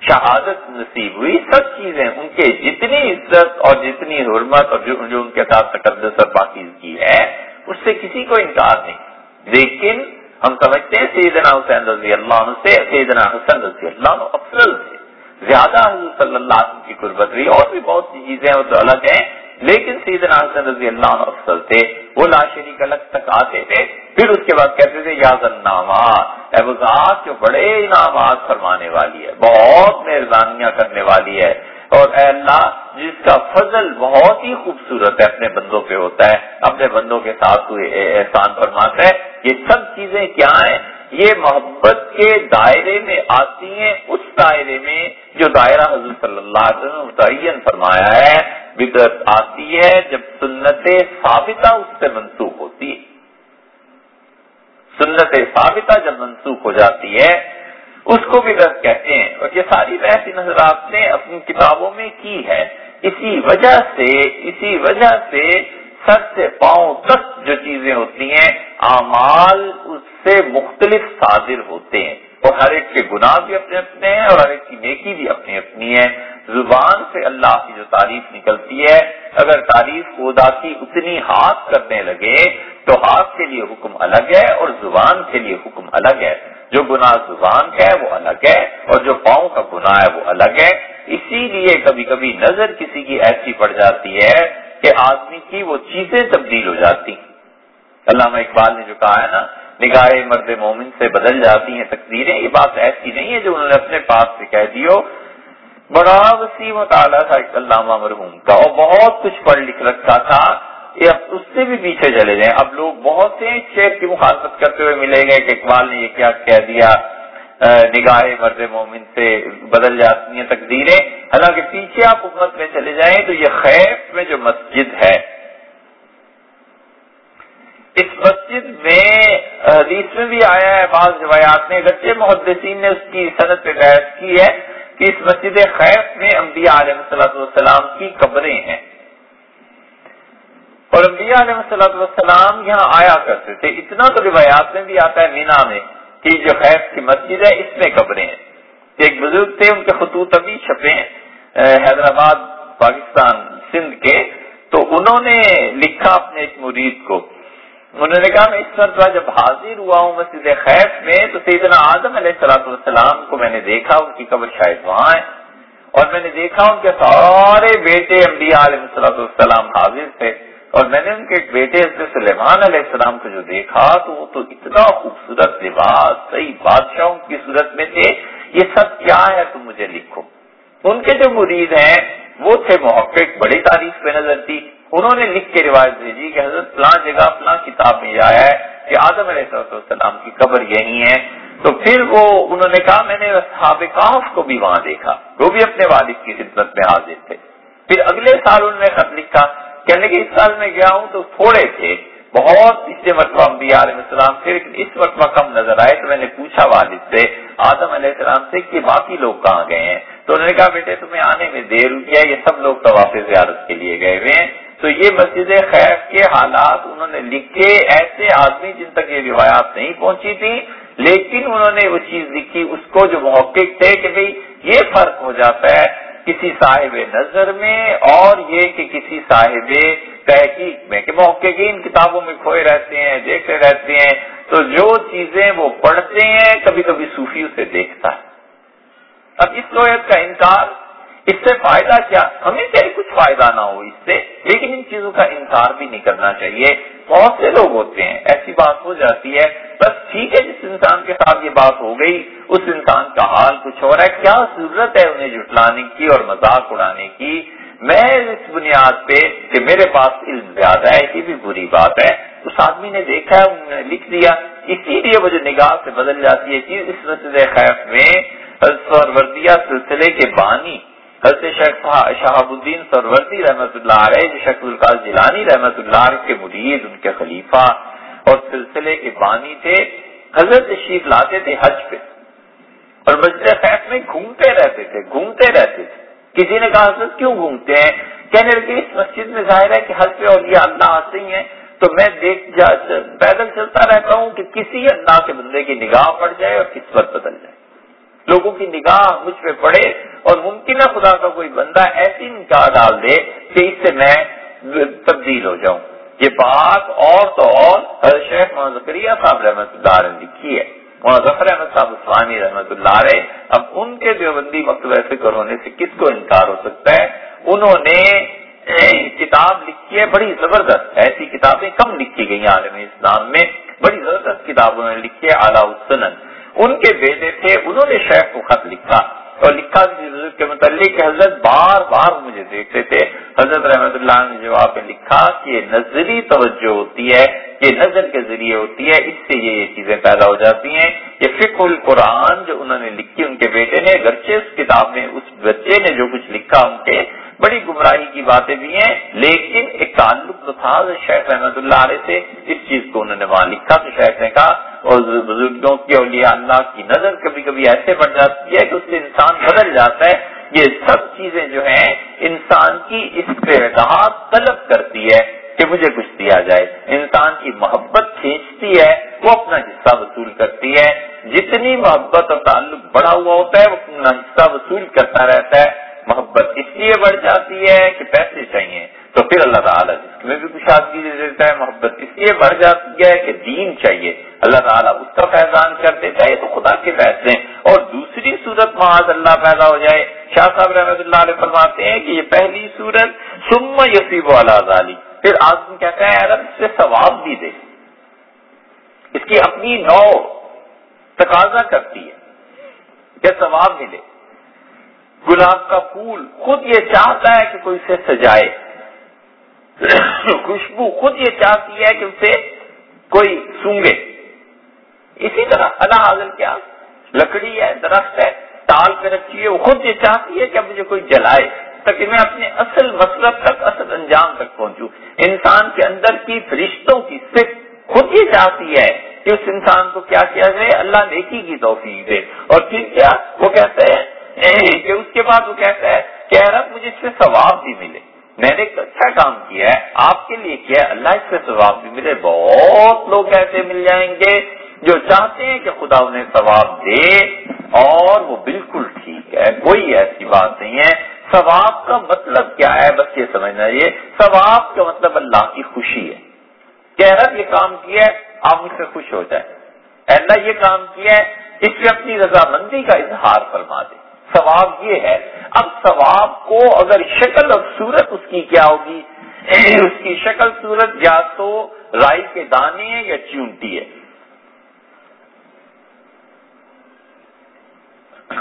شہادت نصیب ہوئی سب چیزیں ان کے جتنی عزت اور جتنی حرمت اور جو, جو ان کے ساتھ تقدس اور پاکیزگی ہے اس سے کسی کو انکار نہیں۔ لیکن ہم سمجھتے ہیں سیدنا حسین رضی اللہ عنہ سے سیدنا حسن رضی اللہ عنہ افضل تھے۔ زیادہ حضور صلی اللہ علیہ وسلم کی قربت رہی اور بھی بہت سی چیزیں وہ تو الگ ہیں، لیکن سیدنا حسن رضی اللہ عنہ افضل تھے، وہ لاشری الگ تک آتے تھے، پھر اس کے بعد کہتے تھے یاز النامات اے وہ ذات جو بڑے انعامات فرمانے والی ہے، بہت مہربانیاں کرنے والی ہے، اور اے اللہ، جس کا فضل بہت ہی خوبصورت ہے، اپنے بندوں پہ ہوتا ہے، اپنے بندوں کے ساتھ احسان فرماتا ہے، یہ سب چیزیں کیا ہیں؟ یہ محبت کے دائرے میں آتی ہیں، اس دائرے میں جو دائرہ حضور صلی اللہ علیہ وسلم متعین فرمایا ہے، بدعت آتی ہے جب سنت ثابتہ اس سے منسوخ ہوتی ہے۔ سنت ثابتہ جب منسوخ ہو جاتی ہے، اس کو بھی درد کہتے ہیں۔ اور یہ ساری بحث حضرات نے اپنی کتابوں میں کی ہے۔ اسی وجہ سے، اسی وجہ سے سر سے پاؤں تک جو چیزیں ہوتی ہیں اعمال اس سے مختلف صادر ہوتے ہیں۔ اور ہر ایک کے گناہ بھی اپنے اپنے ہیں اور ہر ایک کی نیکی بھی اپنی اپنی ہے۔ زبان سے اللہ کی جو تعریف نکلتی ہے، اگر تعریف خدا کی اتنی ہاتھ کرنے لگے، تو ہاتھ کے لیے حکم الگ ہے اور زبان کے لیے حکم الگ ہے۔ جو گناہ زبان کا ہے، وہ الگ ہے، اور جو پاؤں کا گناہ ہے، وہ الگ ہے۔ اسی لیے کبھی کبھی نظر کسی کی ایسی پڑ جاتی ہے کہ آدمی کی وہ چیزیں تبدیل ہو جاتی۔ علامہ اقبال نے جو کہا ہے نا، نگاہ مرد مومن سے بدل جاتی ہیں تقدیریں، یہ بات ایسی نہیں ہے جو انہوں نے اپنے پاس سے کہہ دی ہو۔ بڑا وسیع مطالعہ تھا علامہ مرحوم کا، اور بہت کچھ پڑھ لکھ رکھا تھا۔ یہ اس سے بھی پیچھے چلے جائیں۔ اب لوگ بہت سے شیخ کی مخالفت کرتے ہوئے ملیں گے کہ اقبال نے یہ کیا کہہ دیا۔ نگاہ مرد مومن سے بدل جاتی ہیں تقدیریں۔ حالانکہ پیچھے آپ حکومت میں چلے جائیں تو یہ خیف میں جو مسجد ہے اس مسجد میں حدیث میں بھی آیا ہے، بعض روایات میں، اگرچہ محدثین نے اس کی صنعت پہ بحث کی ہے کہ اس مسجد خیف میں انبیاء علیہ صلاح والسلام کی قبریں ہیں۔ اور انبیاء علیہ صلاح والسلام یہاں آیا کرتے تھے۔ اتنا تو روایات میں بھی آتا ہے مینا میں کہ جو خیف کی مسجد ہے، اس میں قبریں ہیں۔ ایک بزرگ تھے، ان کے خطوط ابھی چھپے ہیں حیدرآباد، پاکستان، سندھ کے۔ تو انہوں نے لکھا اپنے ایک مرید کو انہوں نے کہا، میں اس مرتبہ جب حاضر ہوا ہوں مسجد خیف میں، تو سیدنا آدم علیہ السلاۃ والسلام کو میں نے دیکھا، ان کی قبر شاید وہاں ہے، اور میں نے دیکھا ان کے سارے بیٹے انبیاء علیہ السلاۃ والسلام حاضر تھے، اور میں نے ان کے ایک بیٹے سلیمان علیہ السلام کو جو دیکھا، تو وہ تو اتنا خوبصورت لباس، صحیح بادشاہوں کی صورت میں تھے، یہ سب کیا ہے تم مجھے لکھو؟ ان کے جو مرید ہیں، وہ تھے محقق، بڑی تعریف پہ نظر تھی انہوں نے لکھ کے روایت بھیجی کہ حضرت فلاں جگہ فلاں کتاب میں آیا ہے کہ آدم علیہ السلام کی قبر یہی ہے۔ تو پھر وہ انہوں نے کہا میں نے کاف کو بھی وہاں دیکھا، وہ بھی اپنے والد کی خدمت میں حاضر تھے۔ پھر اگلے سال انہوں نے خط لکھا، کہنے کہ اس سال میں گیا ہوں تو تھوڑے تھے، بہت پچھلے مرتبہ انبیاء علیہ السلام تھے لیکن اس مرتبہ کم نظر آئے تو میں نے پوچھا والد سے، آدم علیہ السلام سے کہ باقی لوگ کہاں گئے ہیں؟ تو انہوں نے کہا بیٹے تمہیں آنے میں دیر ہوئی ہے، یہ سب لوگ طواف زیارت کے لیے گئے ہوئے ہیں۔ تو یہ مسجد خیف کے حالات انہوں نے لکھے، ایسے آدمی جن تک یہ روایات نہیں پہنچی تھی، لیکن انہوں نے وہ چیز لکھی، اس کو جو محقق تھے کہ بھئی یہ فرق ہو جاتا ہے کسی صاحب نظر میں اور یہ کہ کسی صاحب تحقیق میں کہ محققین کتابوں میں کھوئے رہتے ہیں، دیکھتے رہتے ہیں، تو جو چیزیں وہ پڑھتے ہیں کبھی کبھی صوفی اسے دیکھتا ہے۔ اب اس نوعیت کا انکار اس سے فائدہ کیا؟ ہمیں چاہے کچھ فائدہ نہ ہو اس سے، لیکن ان چیزوں کا انکار بھی نہیں کرنا چاہیے۔ بہت سے لوگ ہوتے ہیں، ایسی بات ہو جاتی ہے، بس ٹھیک ہے جس انسان کے ساتھ یہ بات ہو گئی، اس انسان کا حال کچھ ہو رہا ہے۔ کیا ضرورت ہے انہیں جٹلانے کی اور مذاق اڑانے کی؟ میں اس بنیاد پہ کہ میرے پاس علم زیادہ ہے، یہ بھی بری بات ہے۔ اس آدمی نے دیکھا ہے، انہوں نے لکھ دیا۔ اسی لیے وہ جو نگاہ سے بدل جاتی ہے چیز اس مسئلہ خیف میں سلسلے کے بانی حضرت شیخ شہاب الدین سروردی رحمۃ اللہ علیہ، جو شیخ القاض جیلانی رحمۃ اللہ علیہ کے مرید، ان کے خلیفہ اور سلسلے کے بانی تھے، حضرت تشریف لاتے تھے حج پہ۔ اور مسجد خیف میں گھومتے رہتے تھے، گھومتے رہتے تھے۔ کسی نے کہا، حضرت کیوں گھومتے ہیں؟ کہنے لگے، اس مسجد میں ظاہر ہے کہ حج پہ اور یہ اللہ آتے ہی ہیں، تو میں دیکھ جا، پیدل چلتا رہتا ہوں کہ کسی اللہ کے بندے کی نگاہ پڑ جائے اور قسمت بدل جائے۔ لوگوں کی نگاہ مجھ پہ پڑے اور ممکن ہے خدا کا کوئی بندہ ایسی نکاح ڈال دے کہ اس سے میں تبدیل ہو جاؤں۔ یہ بات اور تو اور شیخ محمد صاحب رحمت اللہ نے لکھی ہے۔ ظفر احمد صاحب عثمانی رحمۃ اللہ علیہ، اب ان کے دیوبندی مکتب فکر ہونے سے کس کو انکار ہو سکتا ہے؟ انہوں نے کتاب لکھی ہے، بڑی زبردست، ایسی کتابیں کم لکھی گئی عالم اسلام میں، بڑی زبردست کتاب انہوں نے لکھی ہے، اعلیٰ السنن۔ ان کے بیٹے تھے، انہوں نے شیخ کو خط لکھا۔ اور لکھا بزرگ کے متعلق حضرت بار بار مجھے دیکھتے تھے۔ حضرت رحمت اللہ نے جواب میں لکھا کہ یہ نظری توجہ ہوتی ہے، یہ نظر کے ذریعے ہوتی ہے، اس سے یہ چیزیں پیدا ہو جاتی ہیں۔ یہ فکر القرآن جو انہوں نے لکھی ان کے بیٹے نے، گرچہ اس کتاب میں، اس بچے نے جو کچھ لکھا ان کے بڑی گمراہی کی باتیں بھی ہیں، لیکن ایک تعلق تو تھا شیخ رحمت اللہ علیہ سے، اس چیز کو انہوں نے وہاں لکھا تو شیخ نے کہا، اور بزرگوں کی اولیاء اللہ کی نظر کبھی کبھی ایسے بڑھ جاتی ہے کہ اس سے انسان بدل جاتا ہے۔ یہ سب چیزیں جو ہیں، انسان کی استحاد طلب کرتی ہے کہ مجھے کچھ دیا جائے۔ انسان کی محبت کھینچتی ہے، وہ اپنا حصہ وصول کرتی ہے۔ جتنی محبت اور تعلق بڑا ہوا ہوتا ہے، وہ اپنا حصہ وصول کرتا رہتا ہے۔ محبت اس لیے بڑھ جاتی ہے کہ پیسے چاہیے۔ تو پھر اللہ تعالیٰ جس میں بھی کچھ دے دیتا ہے، محبت اس لیے بڑھ جاتی ہے کہ دین چاہیے۔ اللہ تعالیٰ اس کا فیضان کر دیتا ہے تو خدا کے فیصلے اور دوسری صورت معاذ اللہ پیدا ہو جائے۔ شاہ صاحب رحمۃ اللہ علیہ فرماتے ہیں کہ یہ پہلی صورت سم یسیب والا پھر آدمی کہتا ہے، عرب، اس سے ثواب بھی دے۔ اس کی اپنی نو تقاضا کرتی ہے کہ ثواب ملے گلاب کا پھول خود یہ چاہتا ہے کہ کوئی اسے سجائے۔ خوشبو خود یہ چاہتی ہے کہ اسے کوئی سونگے۔ اسی طرح اللہ حاضر کیا؟ لکڑی ہے، درخت ہے ٹال پہ رکھی ہے، وہ خود یہ چاہتی ہے کہ مجھے کوئی جلائے تاکہ میں اپنے اصل مطلب تک، اصل انجام تک پہنچوں۔ انسان کے اندر کی فرشتوں کی صرف خود یہ چاہتی ہے کہ اس انسان کو کیا کیا جائے، اللہ نیکی کی توفیق دے۔ اور پھر کیا؟ وہ کہتے ہیں کہ اس کے بعد وہ کہتا ہے کہ رب، مجھے اس سے ثواب بھی ملے۔ میں نے ایک اچھا کام کیا ہے، آپ کے لیے کیا ہے؟ اللہ اس سے ثواب بھی ملے۔ بہت لوگ ایسے مل جائیں گے جو چاہتے ہیں کہ خدا انہیں ثواب دے، اور وہ بالکل ٹھیک ہے، کوئی ایسی بات نہیں ہے۔ ثواب کا مطلب کیا ہے؟ بس یہ سمجھنا یہ، ثواب کا مطلب اللہ کی خوشی ہے۔ کہ رب، یہ کام کیا ہے، آپ مجھ سے خوش ہو جائیں۔ اللہ، یہ کام کیا ہے، اس سے اپنی رضامندی کا اظہار فرما دے ثواب یہ ہے۔ اب ثواب کو اگر شکل اور صورت اس کی کیا ہوگی؟ اس کی شکل صورت یا تو رائی کے دانے یا چونٹی ہے۔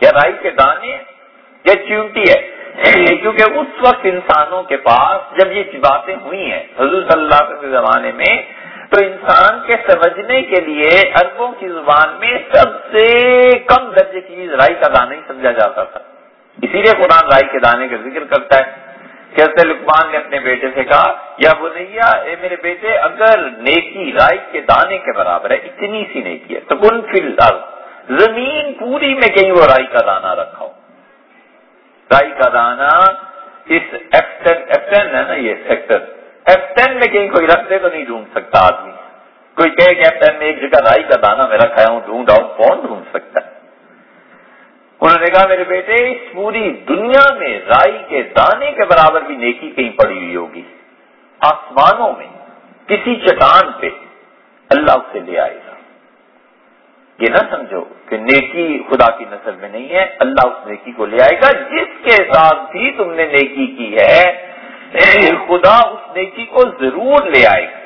یا رائی کے دانے یا چونٹی ہے۔ کیونکہ اس وقت انسانوں کے پاس جب یہ باتیں ہوئی ہیں، حضور صلی اللہ علیہ وسلم زمانے میں تو انسان کے سمجھنے کے لیے اربوں کی زبان میں سب سے کم درجے کی چیز رائی کا دانا ہی سمجھا جاتا تھا۔ اسی لیے قرآن رائی کے دانے کا ذکر کرتا ہے۔ کیسے لکمان نے اپنے بیٹے سے کہا، یا بنیا، اے میرے بیٹے، اگر نیکی رائی کے دانے کے برابر ہے، اتنی سی نیکی ہے، تو کن فی زمین پوری میں کہیں وہ رائی کا دانا رکھا ہو۔ رائی کا دانا اس ایف ہے نا یہ سیکٹر ایف ٹین میں کہیں کوئی رکھ دے تو نہیں ڈھونڈ سکتا آدمی۔ کوئی کہے کہ ایف ٹین میں ایک جگہ رائی کا دانا میں رکھا ہوں ڈھونڈ آؤں کون ڈھونڈ سکتا ہے؟ انہوں نے کہا، میرے بیٹے، اس پوری دنیا میں رائی کے دانے کے برابر بھی نیکی کہیں پڑی ہوئی ہوگی۔ آسمانوں میں، کسی چٹان پہ اللہ اسے لے آئے گا۔ یہ نہ سمجھو کہ نیکی خدا کی نسل میں نہیں ہے، اللہ اس نیکی کو لے آئے گا۔ جس کے ساتھ بھی تم نے نیکی کی ہے خدا، اس نیکی کو ضرور لے آئے۔ گا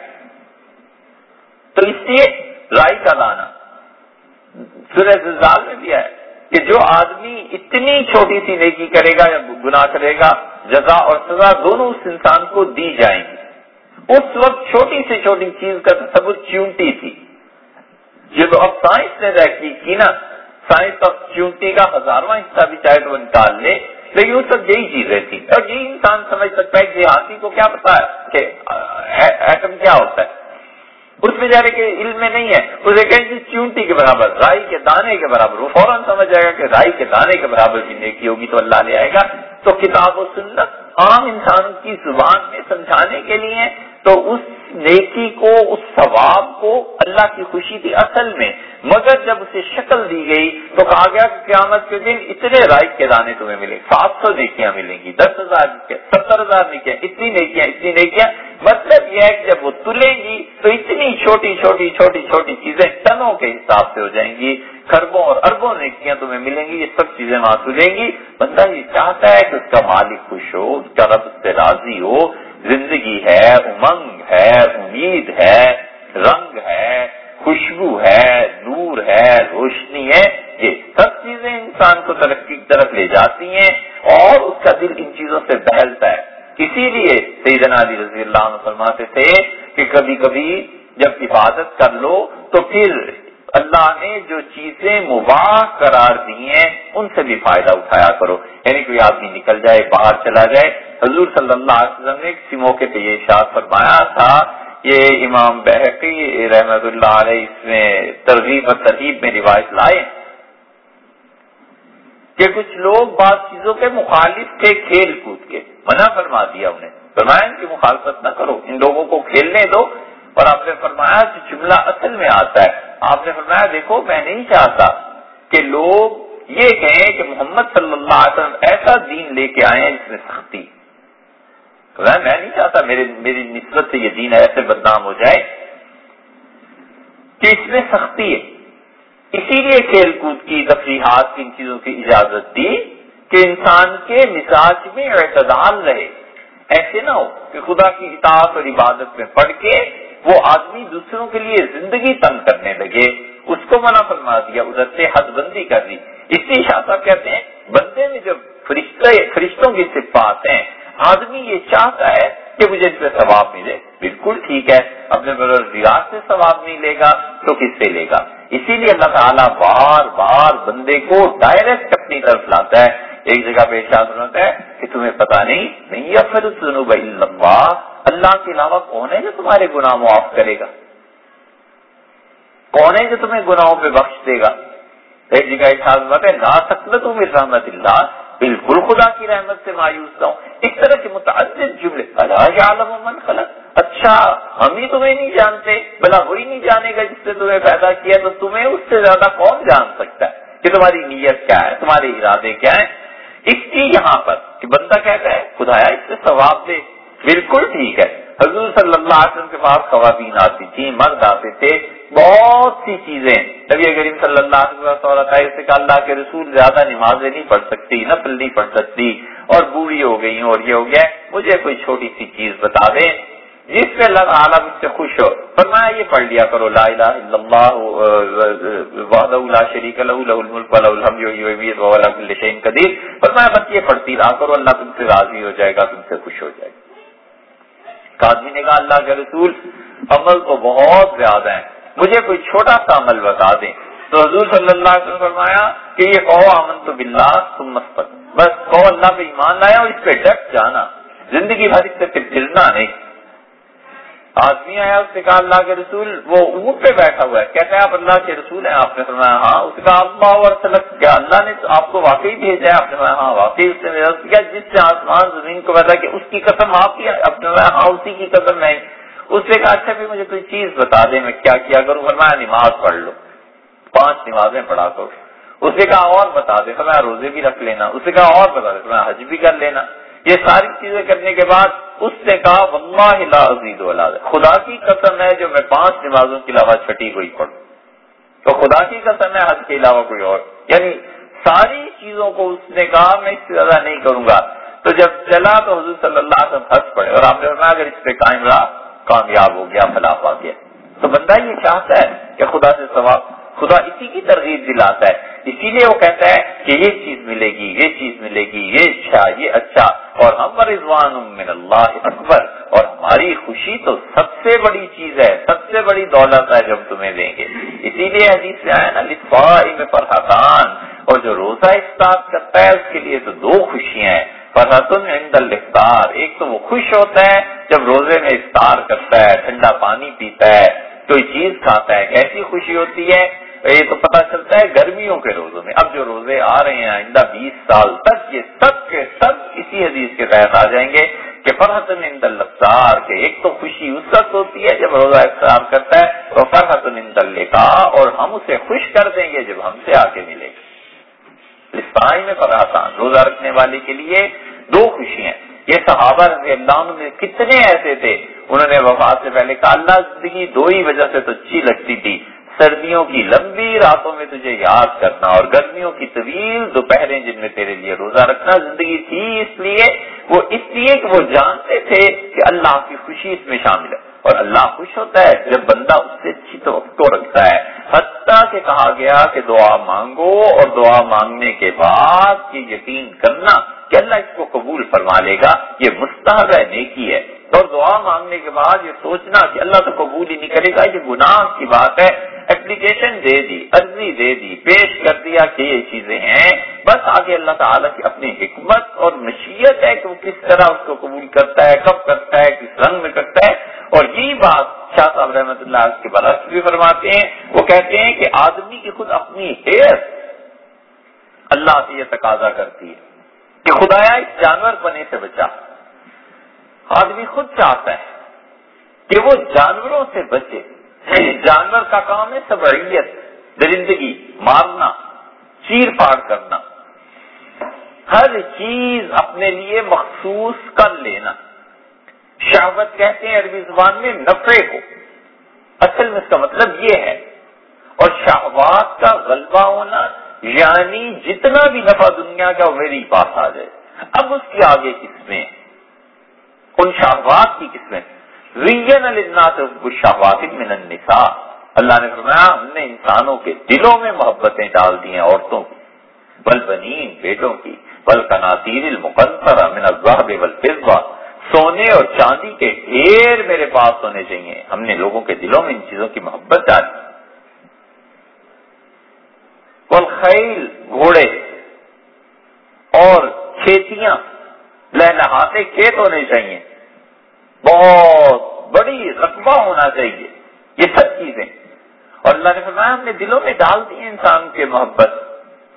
تو اس لیے رائی کا لانا سورہ زلزال میں بھی ہے کہ جو آدمی اتنی چھوٹی سی نیکی کرے گا یا گناہ کرے گا، جزا اور سزا دونوں اس انسان کو دی جائیں گی۔ اس وقت چھوٹی سے چھوٹی چیز کا تصور چونٹی تھی۔ یہ تو اب سائنس نے تحقیق کی نا۔ سائنس اور چونٹی کا ہزارواں حصہ بھی چاہے تو نکال لے۔ لیکن وہ سب یہی چیزیں تھی اور یہی انسان سمجھ سکتا ہے کہ ہاتھی کو کیا پتا ہے کہ ایٹم کیا ہوتا ہے۔ اس بیچارے کے علم میں نہیں ہے۔ اسے کہ چونٹی کے برابر، رائی کے دانے کے برابر۔ وہ فوراً سمجھ جائے گا کہ رائی کے دانے کے برابر بھی نیکی ہوگی تو اللہ لے آئے گا۔ تو کتاب و سنت عام انسان کی زبان میں سمجھانے کے لیے تو اس نیکی کو، اس ثواب کو اللہ کی خوشی تھی اصل میں، مگر جب اسے شکل دی گئی تو کہا گیا کہ قیامت کے دن اتنے رائٹ کے دانے تمہیں ملے سات سو نیکیاں ملیں گی، دس ہزار ستر ہزار نیکیاں، اتنی نیکیاں اتنی نیکیاں۔ مطلب یہ ہے کہ جب وہ تلے گی تو اتنی چھوٹی چھوٹی چھوٹی چھوٹی چیزیں ٹنوں کے حساب سے ہو جائیں گی۔ خربوں اور اربوں نیکیاں تمہیں ملیں گی، یہ سب چیزیں وہاں تلیں گی۔ بندہ یہ چاہتا ہے کہ اس کا مالک خوش ہو، اس کا رب سے راضی ہو زندگی ہے، امنگ ہے، امید ہے، رنگ ہے، خوشبو ہے، نور ہے، روشنی ہے، یہ سب چیزیں انسان کو ترقی کی طرف لے جاتی ہیں اور اس کا دل ان چیزوں سے بہلتا ہے۔ اسی لیے سیدنا علی رضی اللہ عنہ فرماتے تھے کہ کبھی کبھی جب عبادت کر لو تو پھر اللہ نے جو چیزیں مباح قرار دی ہیں، ان سے بھی فائدہ اٹھایا کرو۔ یعنی کوئی آدمی نکل جائے، باہر چلا جائے۔ حضور صلی اللہ علیہ وسلم نے کسی موقع پہ یہ اشاعت فرمایا تھا، یہ امام بحقی رحمت اللہ علیہ اس میں ترغیب اور ترغیب میں روایت لائے کہ کچھ لوگ بعض چیزوں کے مخالف تھے کھیل کود کے۔ منع فرما دیا انہیں فرمایا ان کی مخالفت نہ کرو، ان لوگوں کو کھیلنے دو۔ اور آپ نے فرمایا کہ جملہ اصل میں آتا ہے۔ آپ نے فرمایا، دیکھو، میں نہیں چاہتا کہ لوگ یہ کہیں کہ محمد صلی اللہ علیہ وسلم ایسا دین لے کے آئے ہیں جس میں سختی۔ میں نہیں چاہتا، میرے، میری نسبت سے یہ دین ایسے بدنام ہو جائے کہ اس میں سختی ہے۔ اسی لیے کھیل کود کی، تفریحات کی، ان چیزوں کی اجازت دی کہ انسان کے مزاج میں اعتدال رہے۔ ایسے نہ ہو کہ خدا کی اطاعت اور عبادت میں پڑھ کے وہ آدمی دوسروں کے لیے زندگی تنگ کرنے لگے۔ اس کو منع فرما دیا، ادھر سے حد بندی کر دی اس لیے شاہ صاحب کہتے ہیں، بندے میں جب فرشتے، فرشتوں کی صفات ہیں، آدمی یہ چاہتا ہے کہ مجھے اس میں ثواب ملے۔ بالکل ٹھیک ہے، اپنے ریاض سے ثواب نہیں لے گا، تو کس سے لے گا؟ اسی لیے اللہ تعالیٰ بار بار بندے کو ڈائریکٹ اپنی طرف لاتا ہے۔ ایک جگہ پہ ارشاد ہوتا ہے کہ تمہیں پتا نہیں نہیں یا پھر سنو اللہ کے علاوہ کون ہے جو تمہارے گناہ معاف کرے گا؟ کون ہے جو تمہیں گناہوں پہ بخش دے گا؟ ایک جگہ ارشاد ہوتا ہے، لا سکتا تم رحمت اللہ بالکل خدا کی رحمت سے مایوس نہ ہوں اس طرح کے متعدد جملے اللہ من خلق اچھا ہم ہی تمہیں نہیں جانتے، بلا وہی نہیں جانے گا جس سے تمہیں پیدا کیا، تو تمہیں اس سے زیادہ کون جان سکتا ہے؟ کہ تمہاری نیت کیا ہے؟ تمہارے ارادے کیا ہیں؟ اس کی یہاں پر کہ بندہ کہتا ہے، خدایا، اس سے ثواب دے۔ بالکل ٹھیک ہے۔ حضور صلی اللہ علیہ وسلم کے پاس خواتین آتی تھی مرد آتے تھے۔ بہت سی چیزیں۔ نبی کریم صلی اللہ علیہ وسلم سے کہا، اللہ کے رسول زیادہ نمازیں نہیں پڑھ سکتی، نفل نہیں پڑھ سکتی۔ اور بوڑھی ہو گئی اور یہ ہو گیا مجھے کوئی چھوٹی سی چیز بتا دیں۔ جس سے اللہ تعالیٰ مجھ سے خوش ہو۔ فرمایا یہ پڑھ لیا کرو، لا الہ الا اللہ وحدہ لا شریک لہ لہ الملک ولہ الحمد یحیی و کل شیء قدیر۔ فرمایا بس یہ پڑھتی رہا کرو، اللہ تم سے راضی ہو جائے گا، تم سے خوش ہو جائے گا۔ آدمی نے کہا، اللہ کے رسول، عمل تو بہت زیادہ ہیں۔ مجھے کوئی چھوٹا سا عمل بتا دیں۔ تو حضور صلی اللہ علیہ وسلم فرمایا کہ یہ کہو امن تو بلّہ تم مست بس کہو، اللہ پہ ایمان لایا اور اس پہ ڈٹ جانا۔ زندگی بھر اس سے پھر گرنا نہیں۔ آدمی آیا، اس نے کہا اللہ کے رسول، وہ اونٹ پہ بیٹھا ہوا ہے۔ کہتے ہیں آپ اللہ کے رسول ہیں، آپ نے فرمایا ہاں۔ اس نے کہا، اللہ اور سلک کیا اللہ نے آپ کو واقعی بھیجا ہے؟ آپ نے فرمایا ہاں واقعی اس نے کیا جس سے آسمان، زمین کو پیدا کیا اس کی قسم آپ کی آپ نے فرمایا ہاں اسی کی قسم نہیں اس نے کہا اچھا پھر مجھے کوئی چیز بتا دے میں کیا کیا کروں؟ فرمایا، نماز پڑھ لو۔ پانچ نمازیں پڑھا کرو۔ اس نے کہا، اور بتا دے۔ فرمایا، روزے بھی رکھ لینا۔ اس نے کہا، اور بتا دے۔ فرمایا، حج بھی کر لینا۔ یہ ساری چیزیں کرنے کے بعد اس نے کہا، واللہ لا عزیز ولاد خدا کی قسم ہے، جو میں پانچ نمازوں کے علاوہ چھٹی ہوئی پڑھوں۔ تو خدا کی قسم ہے، حج کے علاوہ کوئی اور۔ یعنی ساری چیزوں کو اس نے کہا، میں اس سے زیادہ نہیں کروں گا۔ تو جب چلا تو حضور صلی اللہ علیہ وسلم حج پڑے اور آپ نے فرمایا، اگر اس پہ قائم رہا، کامیاب ہو گیا، فلاح آ گیا تو بندہ یہ چاہتا ہے کہ خدا سے ثواب خدا اسی کی ترغیب دلاتا ہے۔ اسی لیے وہ کہتا ہے کہ یہ چیز ملے گی، یہ چیز ملے گی، یہ اچھا یہ اچھا۔ اور ہم رضوان من اللہ اکبر۔ اور ہماری خوشی تو سب سے بڑی چیز ہے، سب سے بڑی دولت ہے جب تمہیں دیں گے۔ اسی لیے حدیث سے آیا نا لفا میں فرحتان۔ اور جو روزہ اسٹارٹ کرتا ہے، اس کے لیے تو دو خوشیاں ہیں۔ فرحتن عند الفطار ایک تو وہ خوش ہوتا ہے جب روزے میں افطار کرتا ہے، ٹھنڈا پانی پیتا ہے، کوئی چیز کھاتا ہے کیسی خوشی ہوتی ہے یہ تو پتا چلتا ہے گرمیوں کے روزوں میں، اب جو روزے آ رہے ہیں آئندہ بیس سال تک، یہ سب کے سب اسی حدیث کے تحت آ جائیں گے کہ فرحت نند الفطار کے ایک تو خوشی اس وقت ہوتی ہے جب روزہ افطار کرتا ہے، تو فرحت نند کا اور ہم اسے خوش کر دیں گے جب ہم سے آ کے ملے گا۔ میں فرحسان روزہ رکھنے والے کے لیے دو خوشیاں یہ صحابہ رضی اللہ عنہ میں کتنے ایسے تھے، انہوں نے وفات سے پہلے کہا، اللہ زندگی دو ہی وجہ سے تو اچھی لگتی تھی سردیوں کی لمبی راتوں میں تجھے یاد کرنا اور گرمیوں کی طویل دوپہریں جن میں تیرے لیے روزہ رکھنا زندگی تھی، اس لیے، وہ اس لیے کہ وہ جانتے تھے کہ اللہ کی خوشی اس میں شامل ہے۔ اور اللہ خوش ہوتا ہے جب بندہ اس سے اچھی تو رکھتا ہے۔ حتیٰ کہ کہا گیا کہ دعا مانگو اور دعا مانگنے کے بعد یہ یقین کرنا کہ اللہ اس کو قبول فرما لے گا، یہ مستحب ہے، نیکی ہے۔ اور دعا مانگنے کے بعد یہ سوچنا کہ اللہ تو قبول ہی نہیں کرے گا، یہ گناہ کی بات ہے۔ اپلیکیشن دے دی، عرضی دے دی، پیش کر دیا کہ یہ چیزیں ہیں۔ بس آگے اللہ تعالیٰ کی اپنی حکمت اور نشیت ہے کہ وہ کس طرح اس کو قبول کرتا ہے، کب کرتا ہے، کس رنگ میں کرتا ہے۔ اور یہی بات شاہ صاحب رحمۃ اللہ کے برعکس بھی فرماتے ہیں۔ وہ کہتے ہیں کہ آدمی کی خود اپنی حیرت اللہ سے یہ تقاضا کرتی ہے کہ خدایا اس جانور بنے سے بچا۔ آدمی خود چاہتا ہے کہ وہ جانوروں سے بچے۔ جانور کا کام ہے سبعیت درندگی، مارنا، چیر پاڑ کرنا۔ ہر چیز اپنے لیے مخصوص کر لینا۔ شہوت کہتے ہیں عربی زبان میں نفرے کو۔ اصل میں اس کا مطلب یہ ہے۔ اور شہوات کا غلبہ ہونا یعنی جتنا بھی نفع دنیا کا میری پاس آ جائے۔ اب اس کی آگے قسمیں ان شہوات کی قسمیں۔ ریجن شہوات من النساء۔ اللہ نے فرمایا، ہم نے انسانوں کے دلوں میں محبتیں ڈال دی ہیں عورتوں کی۔ بل بنین بیٹوں کی۔ بل کناطیر المقنطر من الذهب والفضه سونے اور چاندی کے ڈھیر میرے پاس ہونے چاہیے۔ ہم نے لوگوں کے دلوں میں ان چیزوں کی محبت ڈالی والخیل گھوڑے اور کھیتیاں لہلاتے کھیت ہونے چاہیے۔ بہت بڑی رقبہ ہونا چاہیے، یہ سب چیزیں۔ اور اللہ نے فرمایا، ہم نے دلوں میں ڈال دی انسان کے محبت۔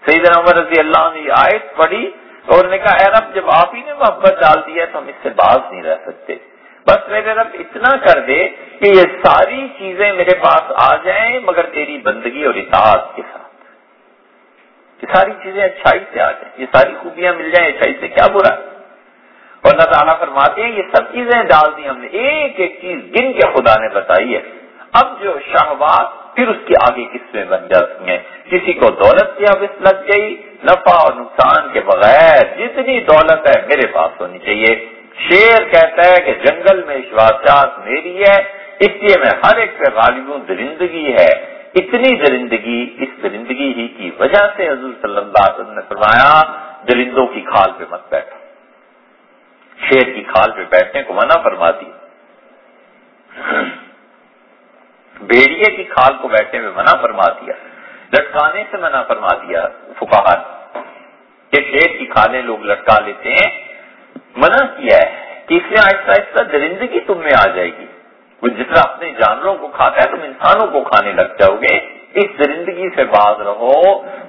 سعید عمر رضی اللہ نے آیت پڑھی اور نے کہا، اے رب، جب آپ ہی نے محبت ڈال دیا تو ہم اس سے باز نہیں رہ سکتے۔ بس میرے رب، اتنا کر دے کہ یہ ساری چیزیں میرے پاس آ جائیں، مگر تیری بندگی اور اطاعت کے ساتھ۔ یہ ساری چیزیں اچھائی سے آ جائیں، یہ ساری خوبیاں مل جائیں، اچھائی سے کیا برا؟ اور اللہ تعالیٰ فرماتے ہیں، یہ سب چیزیں ڈال دی ہم نے۔ ایک ایک چیز گن کے خدا نے بتائی ہے۔ اب جو شہوات پھر اس کی آگے قسمیں بن جاتی ہیں؟ کسی کو دولت کی حوث لگ گئی، نفع اور نقصان کے بغیر جتنی دولت ہے، میرے پاس ہونی چاہیے۔ شیر کہتا ہے کہ جنگل میں اشواشات میری ہے، اس لیے میں ہر ایک پہ غالب ہوں درندگی ہے۔ اتنی درندگی اس درندگی ہی کی وجہ سے حضور صلی اللہ علیہ وسلم نے فرمایا، درندوں کی کھال پہ مت بیٹھا شیر کی کھال پہ بیٹھنے کو منع فرما دی بھیڑیے کی کھال کو بیٹھنے میں منع فرما دیا لٹکانے سے منع فرما دیا کہ شیر کی کھالیں لوگ لٹکا لیتے ہیں۔ منع کیا ہے کہ اس میں آہستہ آہستہ درندگی تم میں آ جائے گی۔ وہ جس طرح اپنے جانوروں کو کھاتا ہے تم انسانوں کو کھانے لگ جاؤ گے، اس درندگی سے باز رہو۔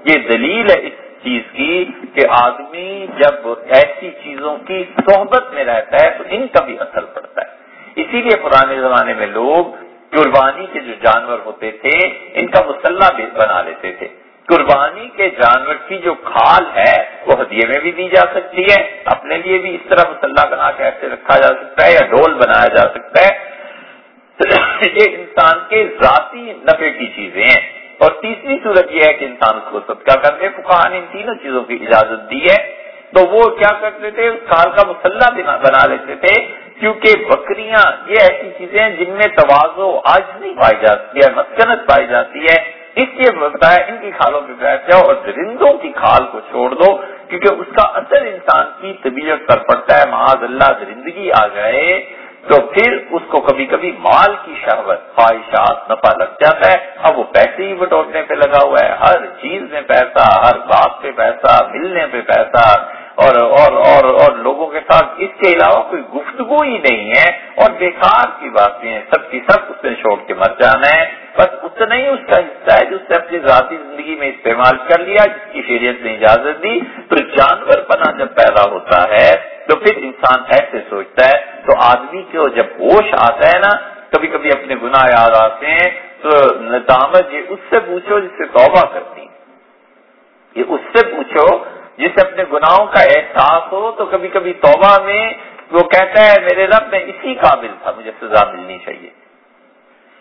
یہ دلیل ہے اس چیز کی کہ آدمی جب ایسی چیزوں کی صحبت میں رہتا ہے تو ان کا بھی اثر پڑتا ہے۔ اسی لیے پرانے زمانے میں لوگ قربانی کے جو جانور ہوتے تھے، ان کا مسلح بھی بنا لیتے تھے۔ قربانی کے جانور کی جو کھال ہے، وہ ہدیے میں بھی دی جا سکتی ہے، اپنے لیے بھی اس طرح مسلح بنا کے ایسے رکھا جا سکتا ہے یا ڈول بنایا جا سکتا ہے۔ یہ انسان کے ذاتی نفے کی چیزیں ہیں۔ اور تیسری صورت یہ ہے کہ انسان اس کو صدقہ کر دے فکان نے ان تینوں چیزوں کی اجازت دی ہے۔ تو وہ کیا کرتے تھے؟ اس کال کا مسلح بنا لیتے تھے۔ کیونکہ بکریاں یہ ایسی چیزیں ہیں جن میں توازو آج نہیں پائی جاتی ہے، مسکنت پائی جاتی ہے۔ اس لیے بتایا، ان کی کھالوں پہ بیٹھ جاؤ اور درندوں کی کھال کو چھوڑ دو، کیونکہ اس کا اثر انسان کی طبیعت پر پڑتا ہے۔ معاذ اللہ زندگی آ جائے تو پھر اس کو کبھی کبھی مال کی شہوت، خواہشات، نفع لگ جاتا ہے۔ اب وہ پیسے ہی بٹورنے پہ لگا ہوا ہے۔ ہر چیز میں پیسہ، ہر بات پہ پیسہ، ملنے پہ پیسہ۔ اور اور اور اور لوگوں کے ساتھ اس کے علاوہ کوئی گفتگو ہی نہیں ہے اور بیکار کی باتیں ہیں۔ سب کی سب اس نے چھوڑ کے مر جانا ہے۔ بس اتنا ہی اس کا حصہ ہے جو اس نے اپنی ذاتی زندگی میں استعمال کر لیا، جس کی شریعت نے اجازت دی۔ تو جانور پنا جب پیدا ہوتا ہے، تو پھر انسان ایسے سوچتا ہے۔ تو آدمی کو جب ہوش آتا ہے نا کبھی کبھی اپنے گناہ یاد آتے ہیں، تو ندامت یہ اس سے پوچھو جس سے توبہ کرتی یہ اس سے پوچھو جسے اپنے گناہوں کا احساس ہو تو کبھی کبھی توبہ میں وہ کہتا ہے، میرے رب، میں اسی قابل تھا، مجھے سزا ملنی چاہیے۔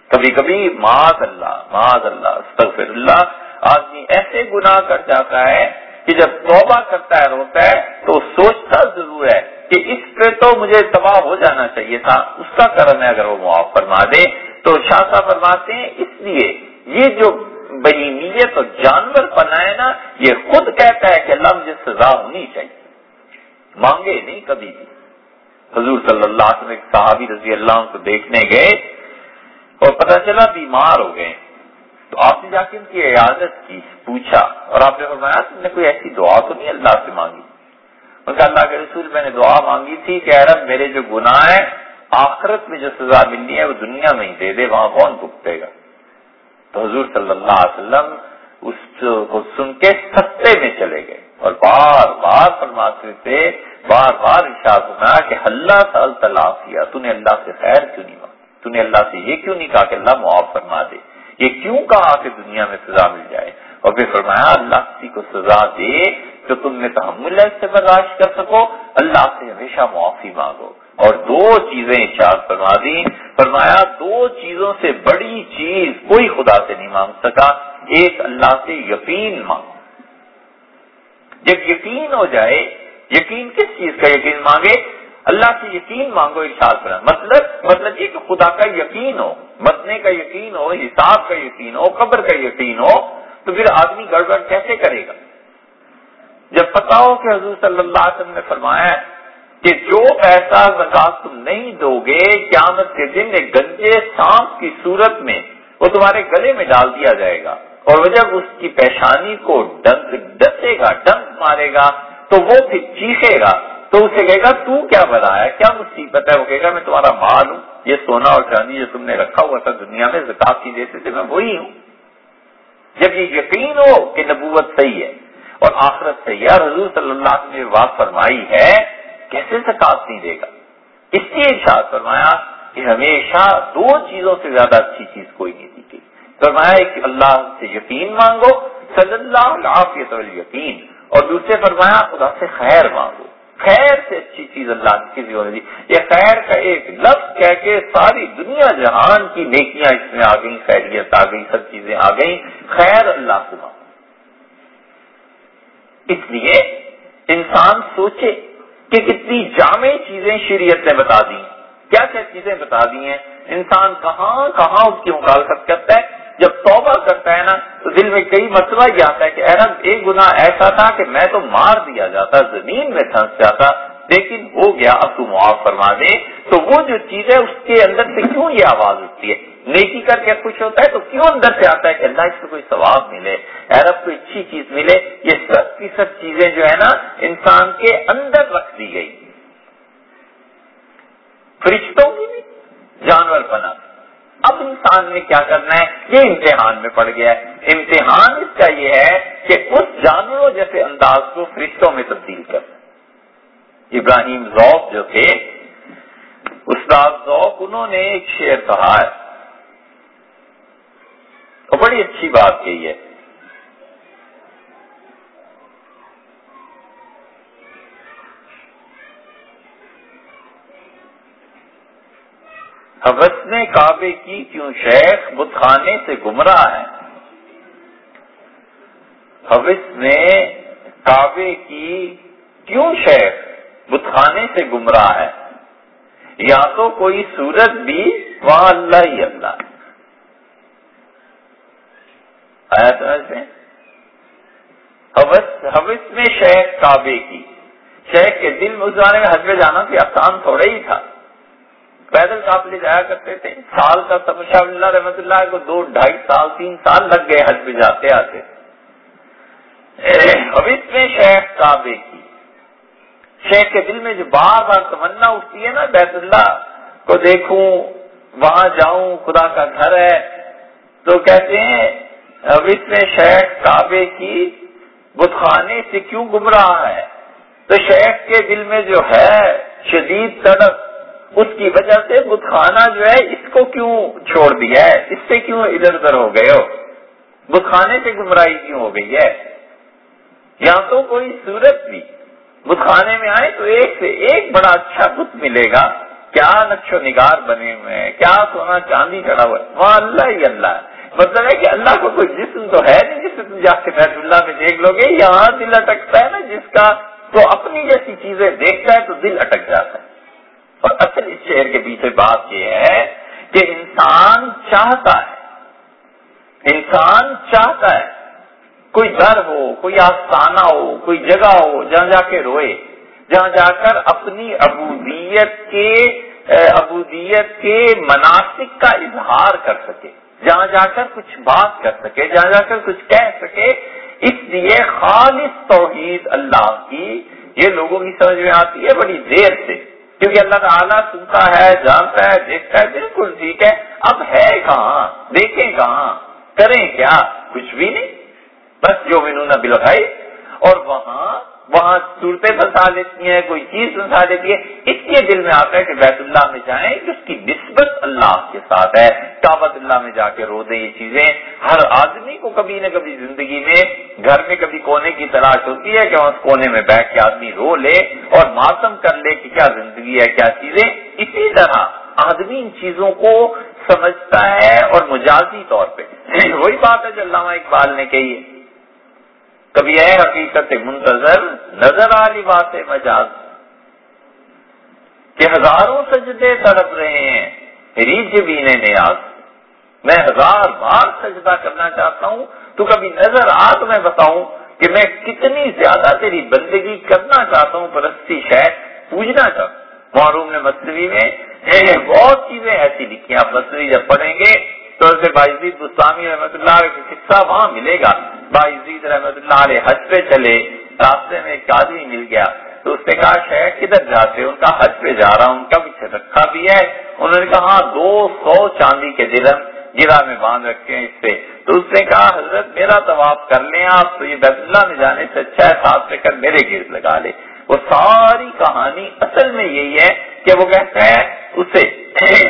کبھی کبھی معاذ اللہ معاذ اللہ، استغفر اللہ، آدمی ایسے گناہ کر جاتا ہے کہ جب توبہ کرتا ہے، روتا ہے، تو سوچتا ضرور ہے کہ اس پہ تو مجھے تباہ ہو جانا چاہیے تھا، اس کا کرم ہے اگر وہ معاف فرما دے۔ تو شاہ صاحب فرماتے ہیں، اس لیے یہ جو بہیمیت اور جانور پنا نا، یہ خود کہتا ہے کہ اللہ مجھے سزا ہونی چاہیے۔ مانگے نہیں کبھی بھی۔ حضور صلی اللہ علیہ وسلم صحابی رضی اللہ کو دیکھنے گئے اور پتہ چلا بیمار ہو گئے۔ تو آپ نے جا کے ان کی عیادت کی، پوچھا اور آپ نے فرمایا، تم نے کوئی ایسی دعا تو نہیں اللہ سے مانگی؟ ان کا اللہ کے رسول، میں نے دعا مانگی تھی کہ رب، میرے جو گناہ ہیں، آخرت میں جو سزا ملنی ہے، وہ دنیا میں ہی دے دے، وہاں کون بکتے گا؟ تو حضور صلی اللہ علیہ وسلم اس کو سن کے سستے میں چلے گئے اور بار بار فرماتے تھے، بار بار ارشاد ہونا کہ اللہ تعالی تلاف کیا، تو نے اللہ سے خیر کیوں نہیں مانگی؟ تو نے اللہ سے یہ کیوں نہیں کہا کہ اللہ معاف فرما دے؟ یہ کیوں کہا کہ دنیا میں سزا مل جائے؟ اور پھر فرمایا، اللہ کسی کو سزا دے تو تم نے تحمل سے برداشت کر سکو، اللہ سے ہمیشہ معافی مانگو۔ اور دو چیزیں چار فرما دی فرمایا، دو چیزوں سے بڑی چیز کوئی خدا سے نہیں مانگ سکا، ایک اللہ سے یقین مانگو جب یقین ہو جائے، یقین کس چیز کا یقین مانگے؟ اللہ سے یقین مانگو، ارشاد پر مطلب مطلب یہ کہ خدا کا یقین ہو مرنے کا یقین ہو، حساب کا یقین ہو، قبر کا یقین ہو، تو پھر آدمی گڑبڑ کیسے کرے گا؟ جب پتا ہو کہ حضور صلی اللہ علیہ وسلم نے فرمایا کہ جو پیسہ زکات تم نہیں دو گے قیامت کے دن ایک گنجے سانپ کی صورت میں وہ تمہارے گلے میں ڈال دیا جائے گا اور وہ جب اس کی پیشانی کو ڈسے گا ڈنک مارے گا، تو وہ پھر چیخے گا۔ تو اسے کہے گا، تو کیا بنایا کیا مصیبت ہے؟ وہ کہے گا، میں تمہارا مال ہوں، یہ سونا اور چاندی جو تم نے رکھا ہوا تھا دنیا میں، زکات کی جیسے تھے میں وہی ہوں۔ جب یہ یقین ہو کہ نبوت صحیح ہے اور آخرت صحیح ہے، اور حضور صلی اللہ علیہ وسلم نے بات فرمائی ہے کیسے زکات نہیں دے گا؟ اس لیے ارشاد فرمایا کہ ہمیشہ دو چیزوں سے زیادہ اچھی چیز کوئی نہیں دی گئی فرمایا کہ اللہ سے یقین مانگو، صلی اللہ یقین۔ اور دوسرے فرمایا خدا سے خیر مانگو۔ خیر سے اچھی چیز اللہ کی کسی دی یہ خیر کا ایک لفظ کہہ کے ساری دنیا جہان کی نیکیاں اس میں آ گئی خیریت آ گئی سب چیزیں آ گئی خیر اللہ سے مانگو۔ اس لیے انسان سوچے کہ کتنی جامع چیزیں شریعت نے بتا دی کیا کیا چیزیں بتا دی ہیں؟ انسان کہاں کہاں اس کی مخالفت کرتا ہے؟ جب توبہ کرتا ہے نا، تو دل میں کئی مسئلہ یہ آتا ہے کہ ارب ایک گنا ایسا تھا کہ میں تو مار دیا جاتا، زمین میں پھنس جاتا لیکن ہو گیا، اب تو معاف فرما دے تو وہ جو چیز ہے، اس کے اندر سے کیوں یہ آواز اٹھتی ہے؟ نیکی کر کے خوش ہوتا ہے تو کیوں اندر سے آتا ہے کہ اللہ، اس کو کوئی ثواب ملے عرب کو اچھی چیز ملے؟ یہ سب کی سب چیزیں جو ہے نا، انسان کے اندر رکھ دی گئی۔ فرشتوں کی بھی، جانور بنا۔ اب انسان نے کیا کرنا ہے؟ یہ امتحان میں پڑ گیا ہے۔ امتحان اس کا یہ ہے کہ اس جانوروں جیسے انداز کو فرشتوں میں تبدیل کرنا۔ ابراہیم ذوق جو تھے، استاد ذوق انہوں نے ایک شعر کہا ہے۔ تو بڑی اچھی بات کہی ہے حوث نے کعبے کی کیوں شیخ بت خانے سے گمراہ ہے؟ حوث نے کعبے کی کیوں شیخ بت خانے سے گمراہ ہے۔ یا تو کوئی صورت بھی وہاں اللہ ہی اللہ۔ آیا سمجھ میں حوث میں شیخ کعبے کی۔ شیخ کے دل میں اس زمانے میں حج میں جانا بھی آسان تھوڑا ہی تھا۔ پیدل قافلے جایا کرتے تھے۔ سال کا سب شاہ اللہ رحمت اللہ کو دو، ڈھائی سال، تین سال لگ گئے حج پہ جاتے آتے۔ حوث میں شیخ کعبے کی۔ شیخ کے دل میں جو بار بار تمنا اٹھتی ہے نا، بیت اللہ کو دیکھوں، وہاں جاؤں، خدا کا گھر ہے۔ تو کہتے ہیں حوث میں شیخ کعبے کی بتخانے سے کیوں گمراہ ہے؟ تو شیخ کے دل میں جو ہے، شدید تڑپ، اس کی وجہ سے بتخانہ جو ہے، اس کو کیوں چھوڑ دیا ہے؟ اس سے کیوں ادھر ادھر ہو گئے ہو؟ بتخانے سے گمراہی کیوں ہو گئی ہے؟ یہاں تو کوئی صورت بھی۔ بتخانے میں آئے تو ایک سے ایک بڑا اچھا بت ملے گا۔ کیا نقش و نگار بنے ہوئے ہیں؟ کیا سونا چاندی چڑھا ہوا ہے؟ وہاں اللہ ہی اللہ۔ ہے مطلب ہے کہ اللہ کو کوئی جسم تو ہے نہیں جسے تم جا کے بیت اللہ میں دیکھ لو گے۔ یہاں دل اٹکتا ہے نا، جس کا تو اپنی جیسی چیزیں دیکھتا ہے تو دل اٹک جاتا ہے۔ اور اصل اس شہر کے پیچھے بات یہ ہے کہ انسان چاہتا ہے۔ انسان چاہتا ہے۔ کوئی در ہو، کوئی آستانہ ہو، کوئی جگہ ہو، جہاں جا کے روئے، جہاں جا کر اپنی ابودیت کے ابودیت کے مناسب کا اظہار کر سکے، جہاں جا کر کچھ بات کر سکے، جہاں جا کر کچھ کہہ سکے۔ اس لیے خالص توحید اللہ کی، یہ لوگوں کی سمجھ میں آتی ہے بڑی دیر سے، کیونکہ اللہ تعالیٰ سنتا ہے، جانتا ہے، دیکھتا ہے، بالکل ٹھیک ہے۔ اب ہے کہاں؟ دیکھیں کہاں؟ کریں کیا؟ کچھ بھی نہیں۔ بس جو منہ بلوائی اور وہاں وہاں صورتیں پھنسا دیتی ہیں، کوئی چیز پھنسا دیتی ہے، اس لیے دل میں آتا ہے کہ بیت اللہ میں جائیں، کہ اس کی نسبت اللہ کے ساتھ ہے۔ کابت اللہ میں جا کے رو دیں یہ چیزیں۔ ہر آدمی کو کبھی نہ کبھی زندگی میں گھر میں کبھی کونے کی تلاش ہوتی ہے کہ وہاں اس کونے میں بیٹھ کے آدمی رو لے اور ماتم کر لے کہ کیا زندگی ہے، کیا چیزیں۔ اسی طرح آدمی ان چیزوں کو سمجھتا ہے اور مجازی طور پہ۔ وہی بات ہے جو علامہ اقبال نے کہی ہے۔ کبھی ہے حقیقت منتظر نظر آلی بات مجاز کہ ہزاروں سجدے تڑپ رہے ہیں ریج بھی نیاز میں ہزار بار سجدہ کرنا چاہتا ہوں، تو کبھی نظر آ تو میں بتاؤں کہ میں کتنی زیادہ تیری بندگی کرنا چاہتا ہوں، پرستی شہر پوجنا چاہتا ہوں۔ معروم نے مصنوعی میں بہت چیزیں ایسی لکھی آپ مصنوعی جب پڑھیں گے تو باعزید گسوامی رحمۃ اللہ کا قصہ وہاں ملے گا۔ باعزید رحمت اللہ علیہ حج پہ چلے، راستے میں ایک آدمی مل گیا۔ تو اس نے کہا، شہر کدھر جاتے ان کا حج پہ جا رہا ہوں، ان کا پیچھے رکھا بھی ہے۔ انہوں نے کہا ہاں دو سو چاندی کے درم گرا میں باندھ رکھے ہیں اس پہ۔ تو اس نے کہا، حضرت، میرا طواف کر لیں آپ، تو یہ بیت اللہ میں جانے سے اچھا ہے ساتھ لے کر میرے گرد لگا لے وہ ساری کہانی اصل میں یہی ہے کہ وہ کہتا ہے اسے،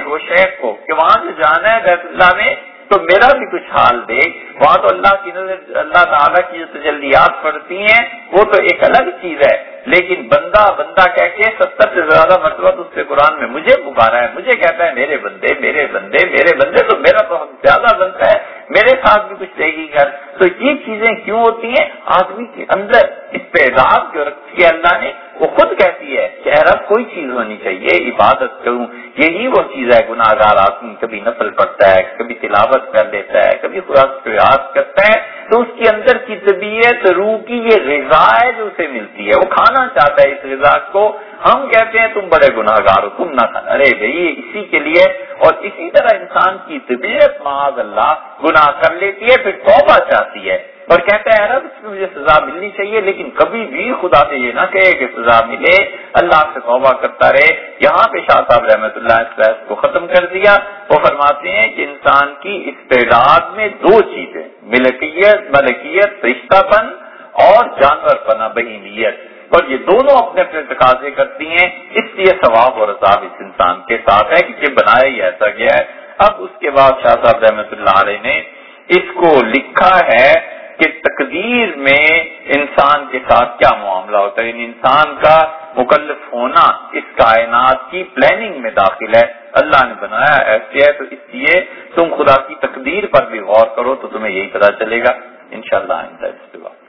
وہ شیخ کو کہ وہاں سے جانا ہے بیت اللہ میں، تو میرا بھی کچھ حال دیکھ۔ وہاں تو اللہ کی نظر، اللہ تعالیٰ کی جو تجلیات پڑتی ہیں، وہ تو ایک الگ چیز ہے۔ لیکن بندہ بندہ کہہ کے ستر سے زیادہ مرتبہ اس سے قرآن میں مجھے پکارا ہے، مجھے کہتا ہے میرے بندے میرے بندے میرے بندے تو میرا تو زیادہ بنتا ہے، میرے ساتھ بھی کچھ دے گی گھر۔ تو یہ چیزیں کیوں ہوتی ہیں؟ آدمی کے اندر اس پہ جو رکھی ہے اللہ نے، وہ خود کہتی ہے کہ رب، کوئی چیز ہونی چاہیے، عبادت کروں۔ یہی وہ چیز ہے گناہ گار آدمی کبھی نفل پڑتا ہے، کبھی تلاوت کر لیتا ہے، کبھی خدا یاد کرتا ہے۔ تو اس کے اندر کی طبیعت، روح کی یہ غذا ہے جو اسے ملتی ہے، وہ کھانا چاہتا ہے اس غذا کو۔ ہم کہتے ہیں تم بڑے گناہ گار ہو، تم نہ کھانا ارے بھائی اسی کے لیے۔ اور اسی طرح انسان کی طبیعت معاذ اللہ گناہ کر لیتی ہے، پھر توبہ چاہتی ہے۔ اور کہتا ہے، رب، اس میں مجھے سزا ملنی چاہیے، لیکن کبھی بھی خدا سے یہ نہ کہے کہ سزا ملے۔ اللہ سے توبہ کرتا رہے۔ یہاں پہ شاہ صاحب رحمۃ اللہ اس بحث کو ختم کر دیا۔ وہ فرماتے ہیں کہ انسان کی استعداد میں دو چیزیں، ملکیت ملکیت، رشتہ پن اور جانور پنا بہیمیت۔ اور یہ دونوں اپنے اپنے تقاضے کرتی ہیں، اس لیے ثواب اور عذاب اس انسان کے ساتھ ہے کہ یہ بنایا ہی ایسا گیا ہے۔ اب اس کے بعد شاہ صاحب رحمۃ اللہ علیہ نے اس کو لکھا ہے کہ تقدیر میں انسان کے ساتھ کیا معاملہ ہوتا ہے۔ یعنی انسان کا مکلف ہونا اس کائنات کی پلاننگ میں داخل ہے۔ اللہ نے بنایا ایسے ہے تو اس لیے تم خدا کی تقدیر پر بھی غور کرو تو تمہیں یہی پتا چلے گا۔ انشاءاللہ شاء اللہ